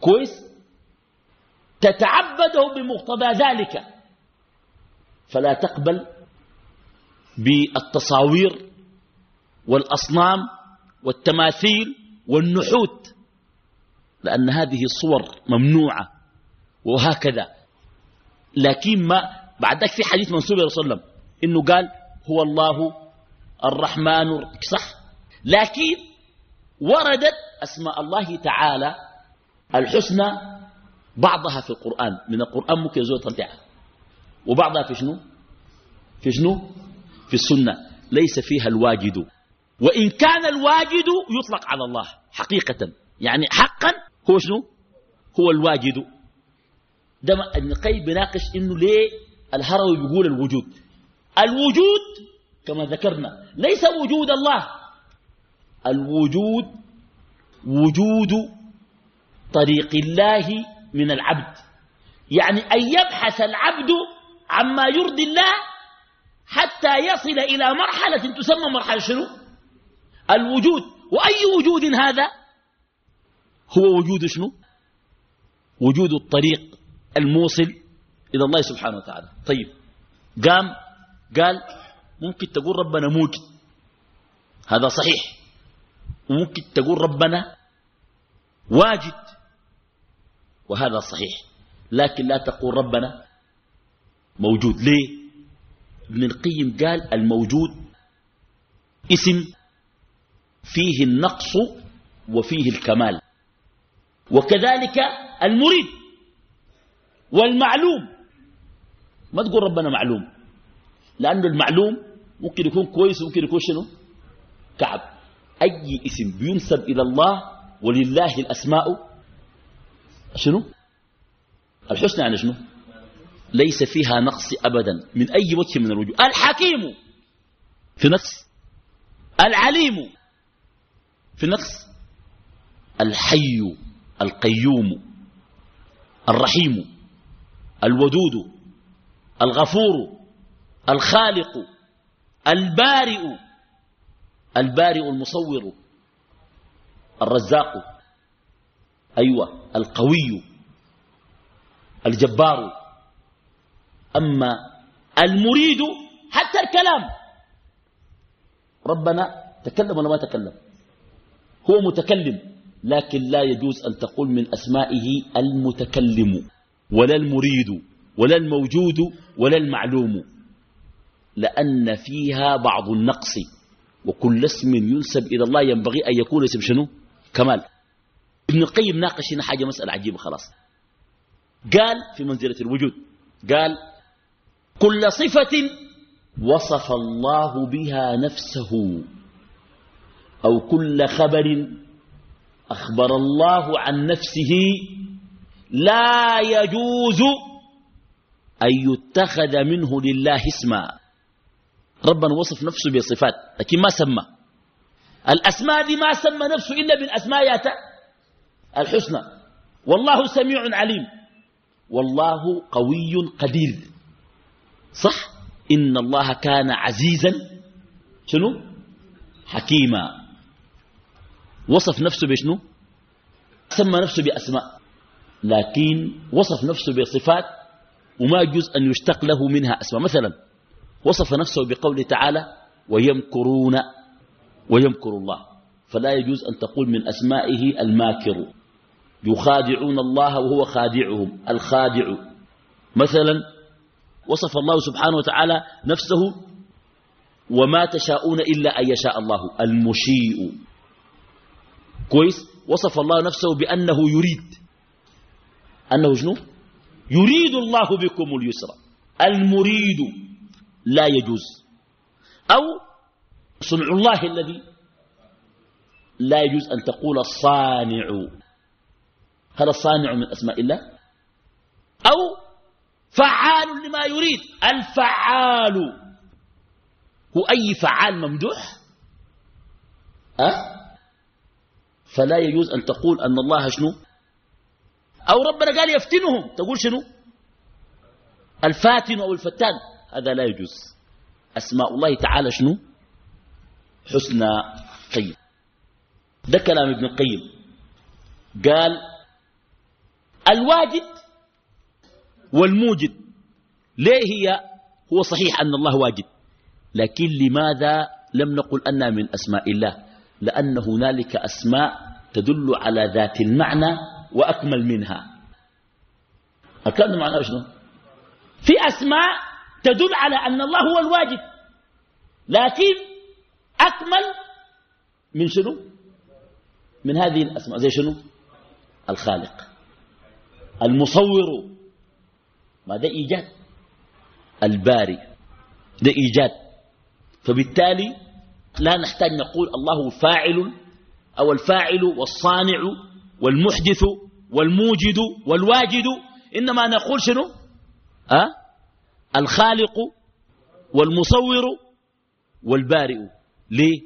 S3: كويس تتعبده بمقتضى ذلك. فلا تقبل بالتصاوير والأصنام والتماثيل والنحوت لأن هذه الصور ممنوعة. وهكذا. لكن ما بعدك في حديث منصوب صلى الله عليه وسلم. إنه قال هو الله الرحمن صح؟ لكن وردت أسماء الله تعالى الحسنى بعضها في القرآن. من القرآن ممكن يزول ترجعها وبعضها في شنو؟ في شنو؟ في السنة. ليس فيها الواجد. وإن كان الواجد يطلق على الله حقيقة. يعني حقا هو شنو؟ هو الواجد. ده ابن القيم بيناقش إنه ليه الهروي بيقول الوجود. الوجود كما ذكرنا ليس وجود الله. الوجود وجود طريق الله من العبد. يعني أن يبحث العبد عما يرضي الله حتى يصل إلى مرحلة تسمى مرحلة شنو؟ الوجود. وأي وجود هذا؟ هو وجود شنو؟ وجود الطريق الموصل إلى الله سبحانه وتعالى. طيب. قام قال ممكن تقول ربنا موجد هذا صحيح. وممكن تقول ربنا واجد. وهذا صحيح. لكن لا تقول ربنا موجود. ليه؟ ابن القيم قال الموجود اسم فيه النقص وفيه الكمال. وكذلك المريد والمعلوم. ما تقول ربنا معلوم. لأنه المعلوم ممكن يكون كويس وممكن يكون شنو؟ كعب. أي اسم بينسب إلى الله ولله الأسماء. شنو؟ الحسنى يعني شنو؟ ليس فيها نقص أبدا. من أي وجه من الوجوه؟ الحكيم في نقص العليم في نقص الحي القيوم الرحيم الودود. الغفور الخالق البارئ البارئ المصور الرزاق أيوة القوي الجبار. أما المريد حتى الكلام. ربنا تكلم ولا ما تكلم؟ هو متكلم لكن لا يجوز أن تقول من أسمائه المتكلم ولا المريد. ولا الموجود ولا المعلوم لأن فيها بعض النقص وكل اسم ينسب إلى الله ينبغي أن يكون اسم شنو؟ كمال. ابن القيم ناقش هنا حاجة مسألة عجيبة خلاص. قال في منزلة الوجود قال كل صفة وصف الله بها نفسه أو كل خبر أخبر الله عن نفسه لا يجوز أن يتخذ منه لله اسما. ربنا وصف نفسه بصفات لكن ما سمى. الأسماء دي ما سمى نفسه إلا بالأسماء الحسنى. والله سميع عليم. والله قوي قدير. صح؟ إن الله كان عزيزا. شنو؟ حكيما. وصف نفسه بشنو؟ سمى نفسه بأسماء. لكن وصف نفسه بصفات وما يجوز أن يشتق له منها أسماء. مثلا وصف نفسه بقوله تعالى ويمكرون ويمكر الله. فلا يجوز أن تقول من أسمائه الماكر. يخادعون الله وهو خادعهم الخادع. مثلا وصف الله سبحانه وتعالى نفسه وما تشاءون إلا أن يشاء الله المشيء. كويس؟ وصف الله نفسه بأنه يريد. أنه شنو؟ يريد الله بكم اليسر. المريد لا يجوز. أو صنع الله الذي لا يجوز أن تقول الصانع هل الصانع من أسماء الله. أو فعال لما يريد. الفعال. هو أي فعال ممدوح؟ أه؟ فلا يجوز أن تقول أن الله شنو؟ أو ربنا قال يفتنهم تقول شنو؟ الفاتن أو الفتان. هذا لا يجوز. أسماء الله تعالى شنو؟ حسنى طيب ده كلام ابن القيم. قال الواجد والموجد ليه هي؟ هو صحيح أن الله واجد لكن لماذا لم نقل أنها من أسماء الله؟ لأن هنالك أسماء تدل على ذات المعنى وأكمل منها. الكلام معناه شنو؟ في أسماء تدل على أن الله هو الواجب. لكن أكمل من شنو؟ من هذه الأسماء. زي شنو؟ الخالق. المصور. ما ده إيجاد. الباري. ده إيجاد. فبالتالي لا نحتاج نقول الله فاعل أو الفاعل والصانع والمحدث والموجد والواجد إنما نقول شنو؟ أه؟ الخالق والمصور والبارئ. ليه؟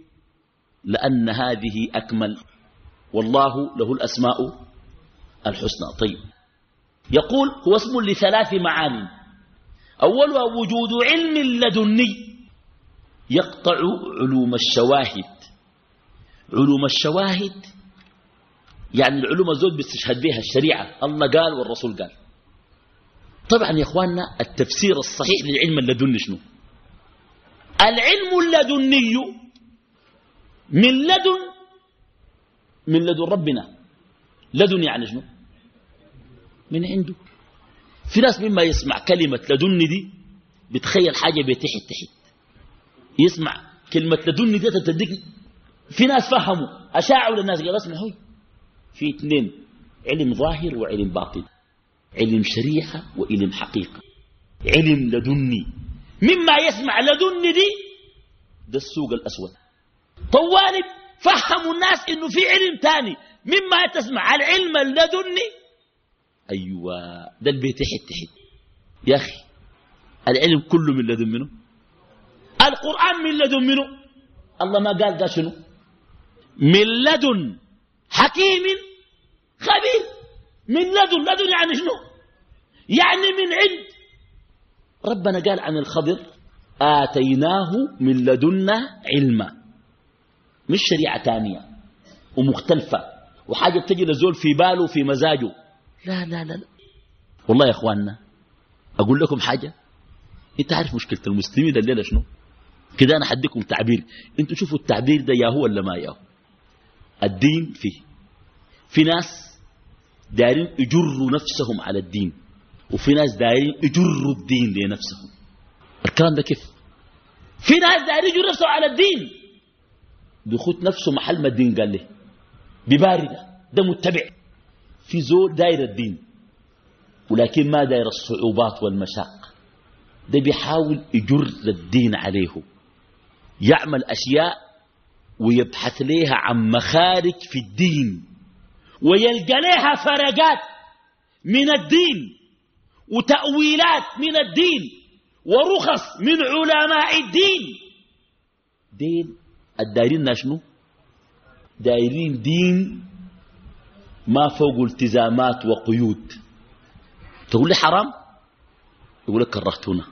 S3: لأن هذه أكمل. والله له الأسماء الحسنى. طيب. يقول هو اسم لثلاث معاني. أولها وجود علم لدني يقطع علوم الشواهد. علوم الشواهد يعني العلوم الزود بيستشهد بها الشريعة. الله قال والرسول قال. طبعا يا إخواننا التفسير الصحيح للعلم اللدني شنو؟ العلم اللدني من لدن من لدن ربنا. لدن يعني شنو؟ من عنده. في ناس مما يسمع كلمة لدن دي بتخيل حاجة بتحت تحت. يسمع كلمة لدن دي تديك في ناس فهموا. أشاعوا للناس. قالوا اسمعوا في اثنين علم ظاهر وعلم باطن علم شريعة وعلم حقيقة. علم لدني مما يسمع لدني دي ده السوق الأسود. طوالب فهموا الناس إنه في علم تاني مما تسمع العلم اللدني أيوه ده البيت تحت تحت يا أخي العلم كله من لدن منه القرآن من لدن منه الله ما قال قال شنو؟ من لدن. حكيم خبير. من لدن لدن يعني شنو؟ يعني من عند. ربنا قال عن الخضر آتيناه من لدنا علما. مش شريعة تانية ومختلفة. وحاجة تجي لزول في باله في مزاجه. لا لا لا, لا. والله يا إخواننا أقول لكم حاجة. انت عارف مشكلة المسلمين الليلة شنو؟ كده أنا حديكم تعبير. أنتوا شوفوا التعبير ده ياهو ولا ما ياهو الدين فيه. في ناس دايرين يجروا نفسهم على الدين وفي ناس دايرين يجروا الدين لنفسهم. الكلام ده كيف؟ في ناس دايرين يجروا نفسهم على الدين. بيخوت نفسه محل ما الدين قال له بباردة ده متبع. في زول داير الدين ولكن ما داير الصعوبات والمشاق. ده بيحاول يجر الدين عليه. يعمل أشياء ويبحث ليها عن مخارج في الدين ويلقى لها فرقات من الدين وتأويلات من الدين ورخص من علماء الدين. دين الدايرين شنو؟ دايرين دين ما فوق التزامات وقيود. تقول لي حرام؟ يقول لك كرهتونا.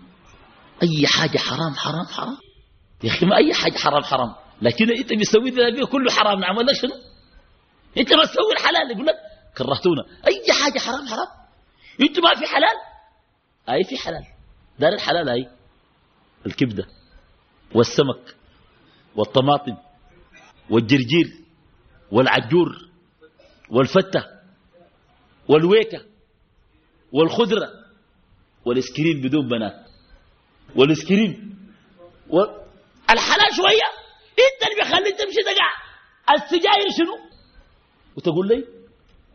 S3: أي حاجة حرام حرام حرام. يا أخي ما أي حاجة حرام حرام. لكن إنت بيسوي ذا كله حرام نعمل لك شنو؟ إنت ما تسوي الحلال يقول لك كرهتونا. أي حاجة حرام حرام. إنت ما في حلال؟ أي في حلال. دار الحلال أي. الكبدة والسمك والطماطم والجرجير والعجور والفتة والويكة والخضرة والإسكرين بدون بنات. والإسكرين و... الحلال شوية. إنت اللي بيخليك تمشي تقع السجاير شنو؟ وتقول لي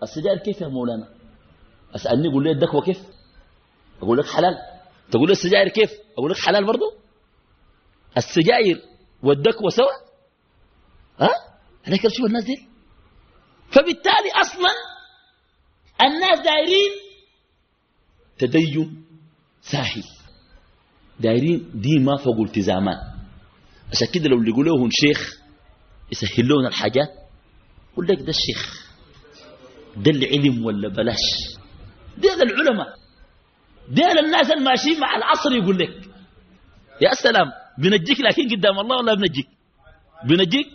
S3: السجاير كيف يا مولانا؟ أسألني قول لي الدكوة كيف؟ أقول لك حلال. تقول لي السجاير كيف؟ أقول لك حلال برضو. السجاير والدكوة سوا. ها؟ عليك شوف الناس دي. فبالتالي أصلا الناس دايرين تدين ساهي دايرين دين ما فوق التزامات عشان كده لو لقوا لهم شيخ يسهل لهم الحاجات. يقول لك ده الشيخ ده العلم ولا بلاش؟ ده العلماء. ده الناس الماشيين مع العصر يقول لك. يا سلام. بنجيك لكن قدام الله ولا بنجيك؟ بنجيك؟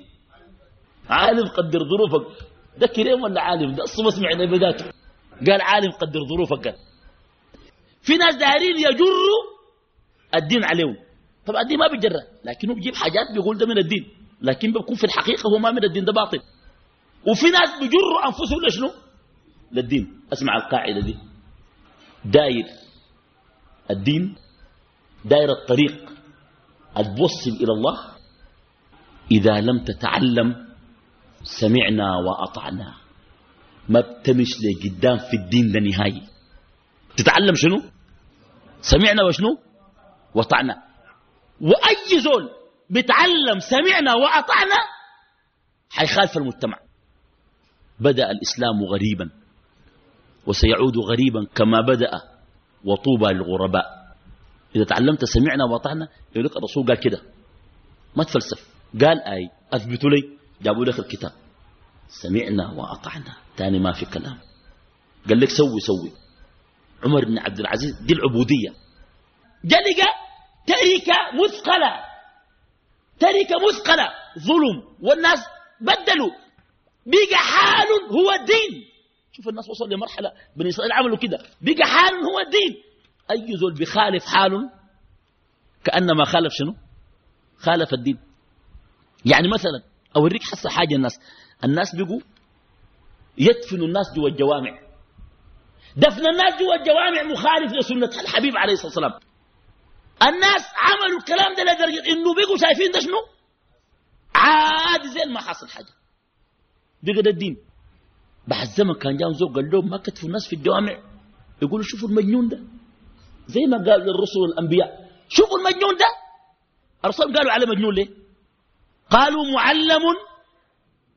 S3: عالم قدر ظروفك. ده كريم ولا عالم؟ ده أصلا سمعنا بداته قال عالم قدر ظروفك. قال. في ناس دايرين يجروا الدين عليهم. طبعا الدين ما بيجرى. لكنه بيجيب حاجات بيقول ده من الدين. لكن بيكون في الحقيقة هو ما من الدين ده باطل. وفي ناس بيجروا أنفسهم لشنو؟ للدين. اسمع القاعدة دي. داير الدين داير الطريق البوصل إلى الله إذا لم تتعلم سمعنا وأطعنا. ما بتمش لقدام في الدين ده نهائي. تتعلم شنو؟ سمعنا وشنو؟ وطعنا. وأي زول بتعلم سمعنا وأطعنا حيخالف المجتمع. بدأ الإسلام غريبا وسيعود غريبا كما بدأ وطوبى للغرباء. إذا تعلمت سمعنا وأطعنا يقول لك الرسول قال كده. ما تفلسف. قال آي أثبتوا لي. جابوا لك الكتاب. سمعنا وأطعنا. تاني ما في كلام. قال لك سوي سوي. عمر بن عبد العزيز دي العبودية. جلق تركة مثقلة. تركة مثقلة. ظلم. والناس بدلوا. بقى حال هو الدين شوف الناس وصل لمرحلة بني إسرائيل عملوا كده. بقى حال هو الدين أي زول بخالف حال كأنما خالف شنو؟ خالف الدين. يعني مثلا أوريك حصة حاجة الناس. الناس بيقوا يدفنوا الناس جوا الجوامع. دفن الناس جوا الجوامع مخالف لسنة الحبيب عليه الصلاة والسلام. الناس عملوا الكلام ده لدرجة إنه بيقوا شايفين ده شنو؟ عادي زي ما حصل حاجة. بقى ده الدين. بعد زمن كان جاهم زوج قال لهم ما كتفوا الناس في الجوامع. يقولوا شوفوا المجنون ده. زي ما قال للرسل والأنبياء. شوفوا المجنون ده. الرسول قالوا على مجنون ليه؟ قالوا معلم.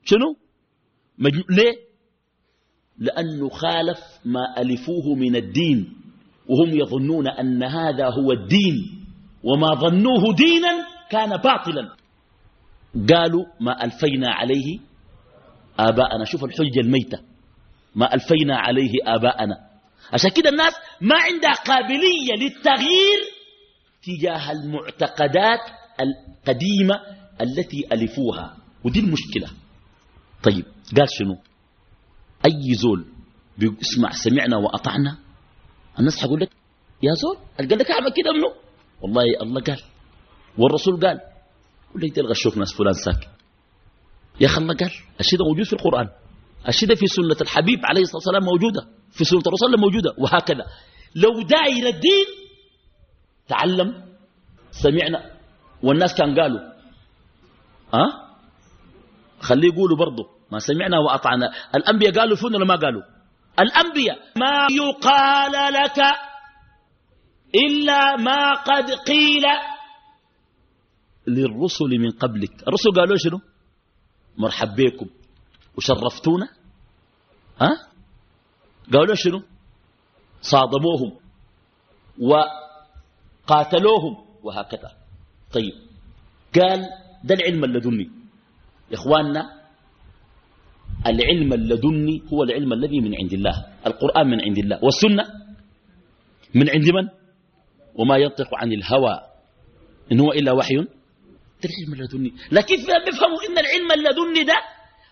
S3: شنو؟ مجنون. ليه؟ لأنه خالف ما ألفوه من الدين. وهم يظنون أن هذا هو الدين وما ظنوه دينا كان باطلا. قالوا ما ألفينا عليه آباءنا. شوف الحجة الميتة. ما ألفينا عليه آباءنا. عشان كده الناس ما عندها قابلية للتغيير تجاه المعتقدات القديمة التي ألفوها. ودي المشكلة. طيب قال شنو؟ أي زول بيسمع سمعنا وأطعنا. الناس حقول لك يا زول قال لك أعمل كده منه؟ والله الله قال. والرسول قال ولا تلغى شوف ناس فلان ساكت يا أخي الله قال الشيء ده موجود في القرآن الشيء ده في سنة الحبيب عليه الصلاة والسلام موجودة في سنة الرسول موجودة. وهكذا. لو داير الدين تعلم سمعنا والناس كان قالوا ها أه؟ خليه يقولوا برضه ما سمعنا وأطعنا. الأنبياء قالوا فين ولا ما قالوا؟ الأنبياء. ما يقال لك إلا ما قد قيل للرسل من قبلك. الرسل قالوا شنو؟ مرحب بكم. وشرفتونا؟ ها؟ قالوا شنو؟ صادموهم وقاتلوهم. وهكذا. طيب. قال ده العلم اللدني يا إخواننا العلم اللدني هو العلم الذي من عند الله. القرآن من عند الله. والسنة من عند من؟ وما ينطق عن الهوى. إن هو إلا وحي. ده العلم اللدني. لكن بيفهموا إن العلم اللدني ده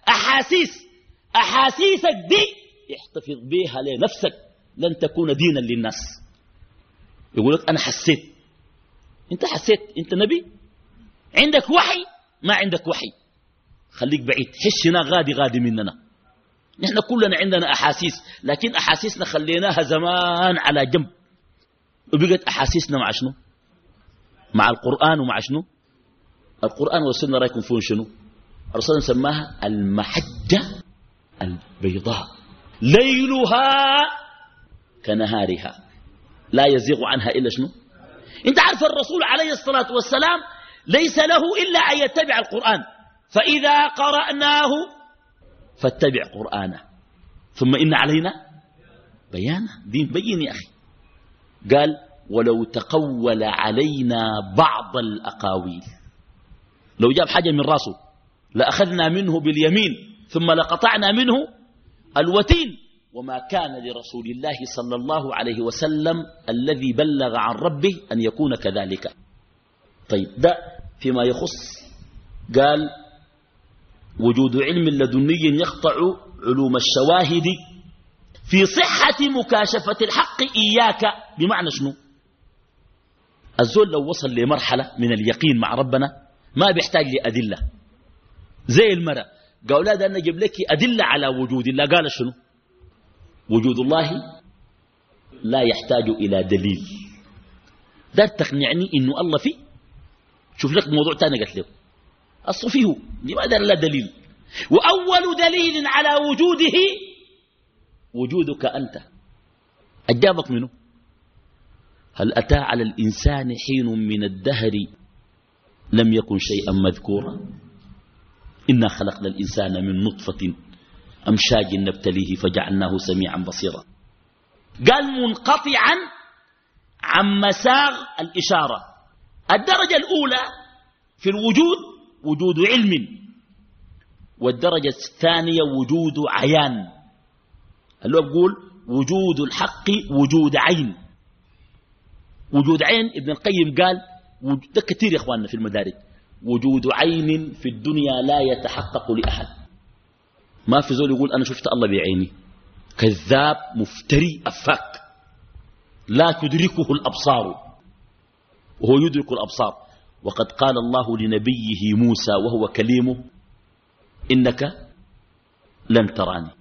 S3: أحاسيس. أحاسيسك دي احتفظ بها لنفسك. لن تكون دينا للناس. يقول لك أنا حسيت. أنت حسيت. أنت نبي. عندك وحي. ما عندك وحي. خليك بعيد. حشنا غادي غادي مننا. نحن كلنا عندنا أحاسيس لكن أحاسيسنا خليناها زمان على جنب. وبقت أحاسيسنا مع شنو؟ مع القرآن ومع شنو؟ القرآن والسنة رأيكم فون شنو؟ الرسول سماها المحجة البيضاء. ليلها كنهارها. لا يزيغ عنها إلا شنو؟ انت عارف الرسول عليه الصلاة والسلام ليس له إلا أن يتبع القرآن. فإذا قرأناه فاتبع قرآنه. ثم إن علينا بيانه. دين بين يا أخي. قال ولو تقول علينا بعض الأقاويل. لو جاب حاجة من راسه لأخذنا منه باليمين ثم لقطعنا منه الوتين. وما كان لرسول الله صلى الله عليه وسلم الذي بلغ عن ربه أن يكون كذلك. طيب ده فيما يخص قال وجود علم لدني يقطع علوم الشواهد في صحة مكاشفة الحق إياك. بمعنى شنو؟ الزول لو وصل لمرحلة من اليقين مع ربنا ما بيحتاج لأدلة. زي المرأة. قالوا لا ده أنا أجيب لك أدلة على وجود الله. قال شنو؟ وجود الله لا يحتاج إلى دليل. ده تقنعني إنه الله فيه شوف لك موضوع تاني قلت له فيه لماذا لا دليل؟ وأول دليل على وجوده وجودك أنت. أجابك منه. هل أتى على الإنسان حين من الدهر لم يكن شيئا مذكورا؟ إنا خلقنا الإنسان من نطفة أمشاج نبتليه فجعلناه سميعا بصيرا. قال منقطعا عن مساغ الإشارة. الدرجة الأولى في الوجود وجود علم والدرجة الثانية وجود عيان. اللي هو بقول وجود الحق وجود عين؟ وجود عين ابن القيم قال ده كثير يا إخواننا في المدارج وجود عين في الدنيا لا يتحقق لأحد. ما في زول يقول أنا شفت الله بعيني. كذاب مفتري أفاك. لا تدركه الأبصار. وهو يدرك الأبصار. وقد قال الله لنبيه موسى وهو كليمه إنك لن تراني.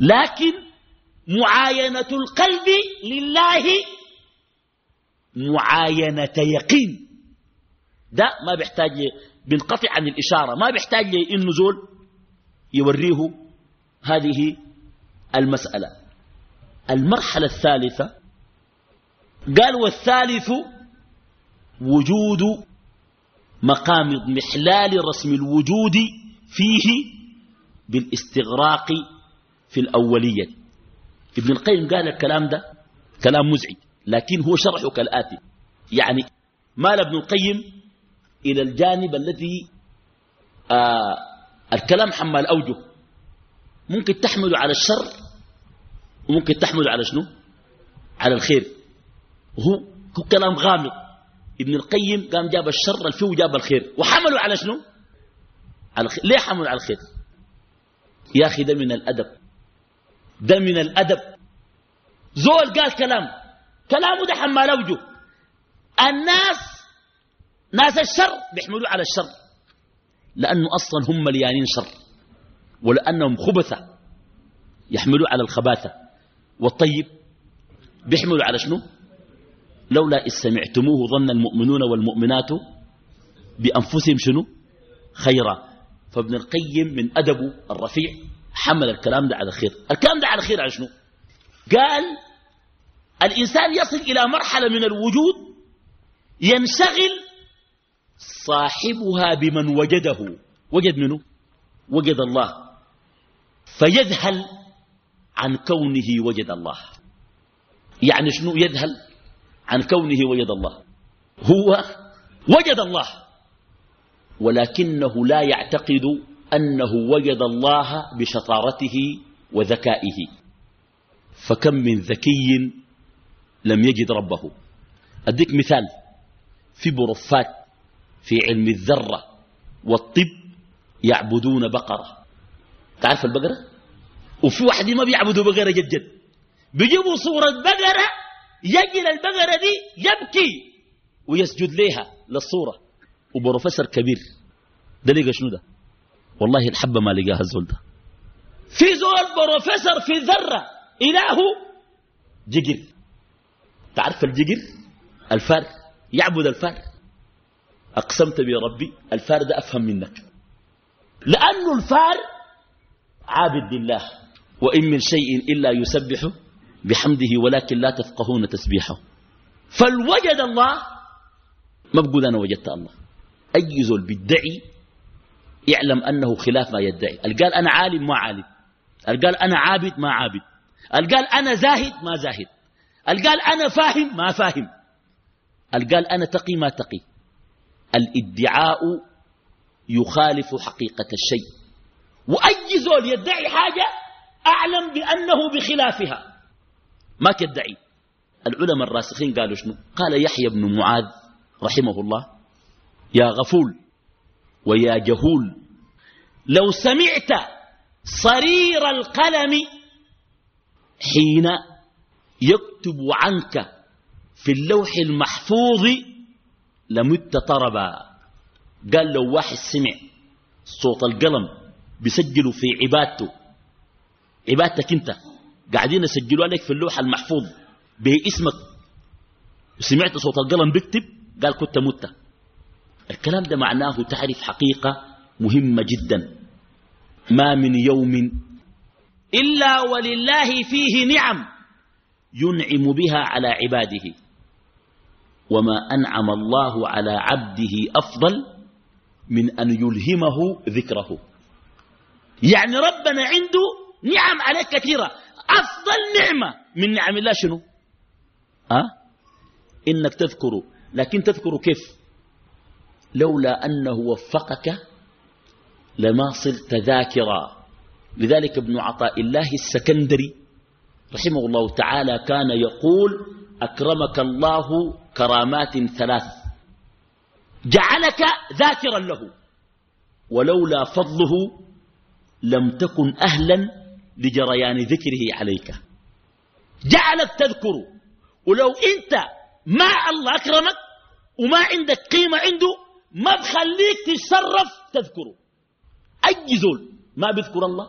S3: لكن معاينة القلب لله معاينة يقين. ده ما بيحتاج بينقطع عن الإشارة ما بيحتاج إنه زول يوريه هذه المسألة. المرحلة الثالثة قال والثالث وجود مقام اضمحلال رسم الوجود فيه بالاستغراق في الأولية. ابن القيم قال الكلام ده كلام مزعج لكن هو شرحه كالآتي. يعني مال ابن القيم إلى الجانب الذي آه الكلام حمال أوجه. ممكن تحمل على الشر وممكن تحمل على شنو؟ على الخير. هو كلام غامض. ابن القيم قام جاب الشر الفيه وجاب الخير. وحملوا على شنو؟ على الخير. ليه حملوا على الخير؟ يا أخي ده من الأدب. ده من الأدب. زول قال كلام. كلامه ده حمال أوجه الناس ناس الشر بيحملوا على الشر. لأنه أصلا هم مليانين شر. ولأنهم خبثة. يحملوا على الخباثة. والطيب بيحملوا على شنو؟ لولا إذ سمعتموه ظن المؤمنون والمؤمنات بأنفسهم شنو؟ خيرا. فابن القيم من أدبه الرفيع حمل الكلام ده على الخير. الكلام ده على الخير على شنو؟ قال الإنسان يصل إلى مرحلة من الوجود ينشغل صاحبها بمن وجده. وجد منه وجد الله. فيذهل عن كونه وجد الله. يعني شنو يذهل؟ عن كونه وجد الله. هو وجد الله. ولكنه لا يعتقد أنه وجد الله بشطارته وذكائه. فكم من ذكي لم يجد ربه. أديك مثال. في برفات في علم الذرة والطب يعبدون بقرة. تعرف البقرة؟ وفي واحد ما بيعبدوا بقرة جد جد. بيجيبوا صورة بقرة يجي البقرة دي يبكي ويسجد لها للصورة. وبروفيسور كبير ده لقى شنو ده؟ والله الحبة ما لقاها الزول ده. في زول بروفيسور في ذرة إله جقر تعرف الجقر الفار يعبد الفار. أقسمت بربي الفار ده أفهم منك. لأنه الفار عابد لله وإن من شيء إلا يسبح بحمده ولكن لا تفقهون تسبيحه. فالوجد الله ما بقول أنا وجدت الله. أي زول بيدعي يعلم أنه خلاف ما يدعي. قال أنا عالم ما عالم. قال أنا عابد ما عابد. قال أنا زاهد ما زاهد. قال أنا فاهم ما فاهم. قال أنا تقي ما تقي. الادعاء يخالف حقيقة الشيء. وأي زول يدعي حاجة أعلم بأنه بخلافها. ما تدعي العلماء الراسخين قالوا شنو؟ قال يحيى بن معاذ رحمه الله يا غفول ويا جهول لو سمعت صرير القلم حين يكتب عنك في اللوح المحفوظ لمت طربا. قال لو واحد سمع صوت القلم بيسجلوا في عبادته عبادتك انت. قاعدين يسجلوا عليك في اللوح المحفوظ باسمك. وسمعت صوت القلم بيكتب؟ قال كنت مت. الكلام ده معناه تعرف حقيقة مهمة جدا. ما من يوم إلا ولله فيه نعم ينعم بها على عباده. وما أنعم الله على عبده أفضل من أن يلهمه ذكره. يعني ربنا عنده نعم عليك كثيرة أفضل نعمة من نعم الله شنو؟ أه؟ إنك تذكره لكن تذكره كيف؟ لولا أنه وفقك لما صرت ذاكرا. لذلك ابن عطاء الله السكندري رحمه الله تعالى كان يقول أكرمك الله كرامات ثلاث. جعلك ذاكرا له. ولولا فضله لم تكن أهلا لجريان ذكره عليك. جعلك تذكر. ولو انت ما الله أكرمك وما عندك قيمة عنده ما بخليك تتصرف تذكره. أي زول ما بيذكر الله؟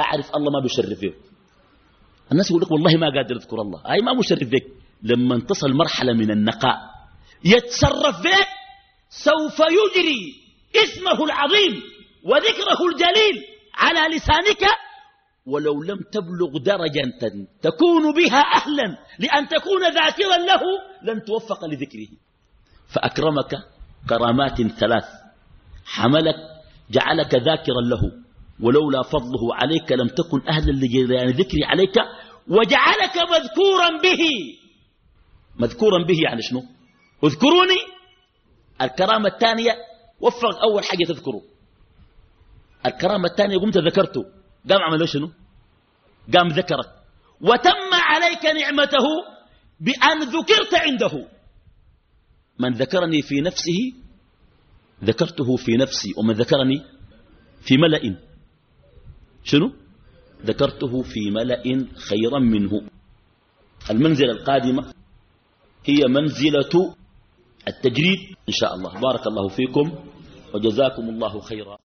S3: أعرف الله ما بيشرف فيه الناس يقول لك والله ما قادر أذكر الله. أي ما مشرف بك لما تصل مرحلة من النقاء. يتصرف بك سوف يجري اسمه العظيم وذكره الجليل على لسانك. ولو لم تبلغ درجة تكون بها أهلا لأن تكون ذاكرا له لن توفق لذكره. فأكرمك كرامات ثلاث. حملك جعلك ذاكرا له. ولولا فضله عليك لم تكن أهلا لجريان ذكري عليك. وجعلك مذكورا به. مذكورا به يعني شنو؟ اذكروني. الكرامة الثانية وفق أول حاجة تذكره. الكرامة الثانية قمت ذكرته. قام عمل شنو؟ قام ذكرك. وتم عليك نعمته بأن ذكرت عنده. من ذكرني في نفسه ذكرته في نفسي. ومن ذكرني في ملأ. شنو؟ ذكرته في ملأ خيرا منه. المنزلة القادمة هي منزلة التجريد إن شاء الله. بارك الله فيكم وجزاكم الله خيرا.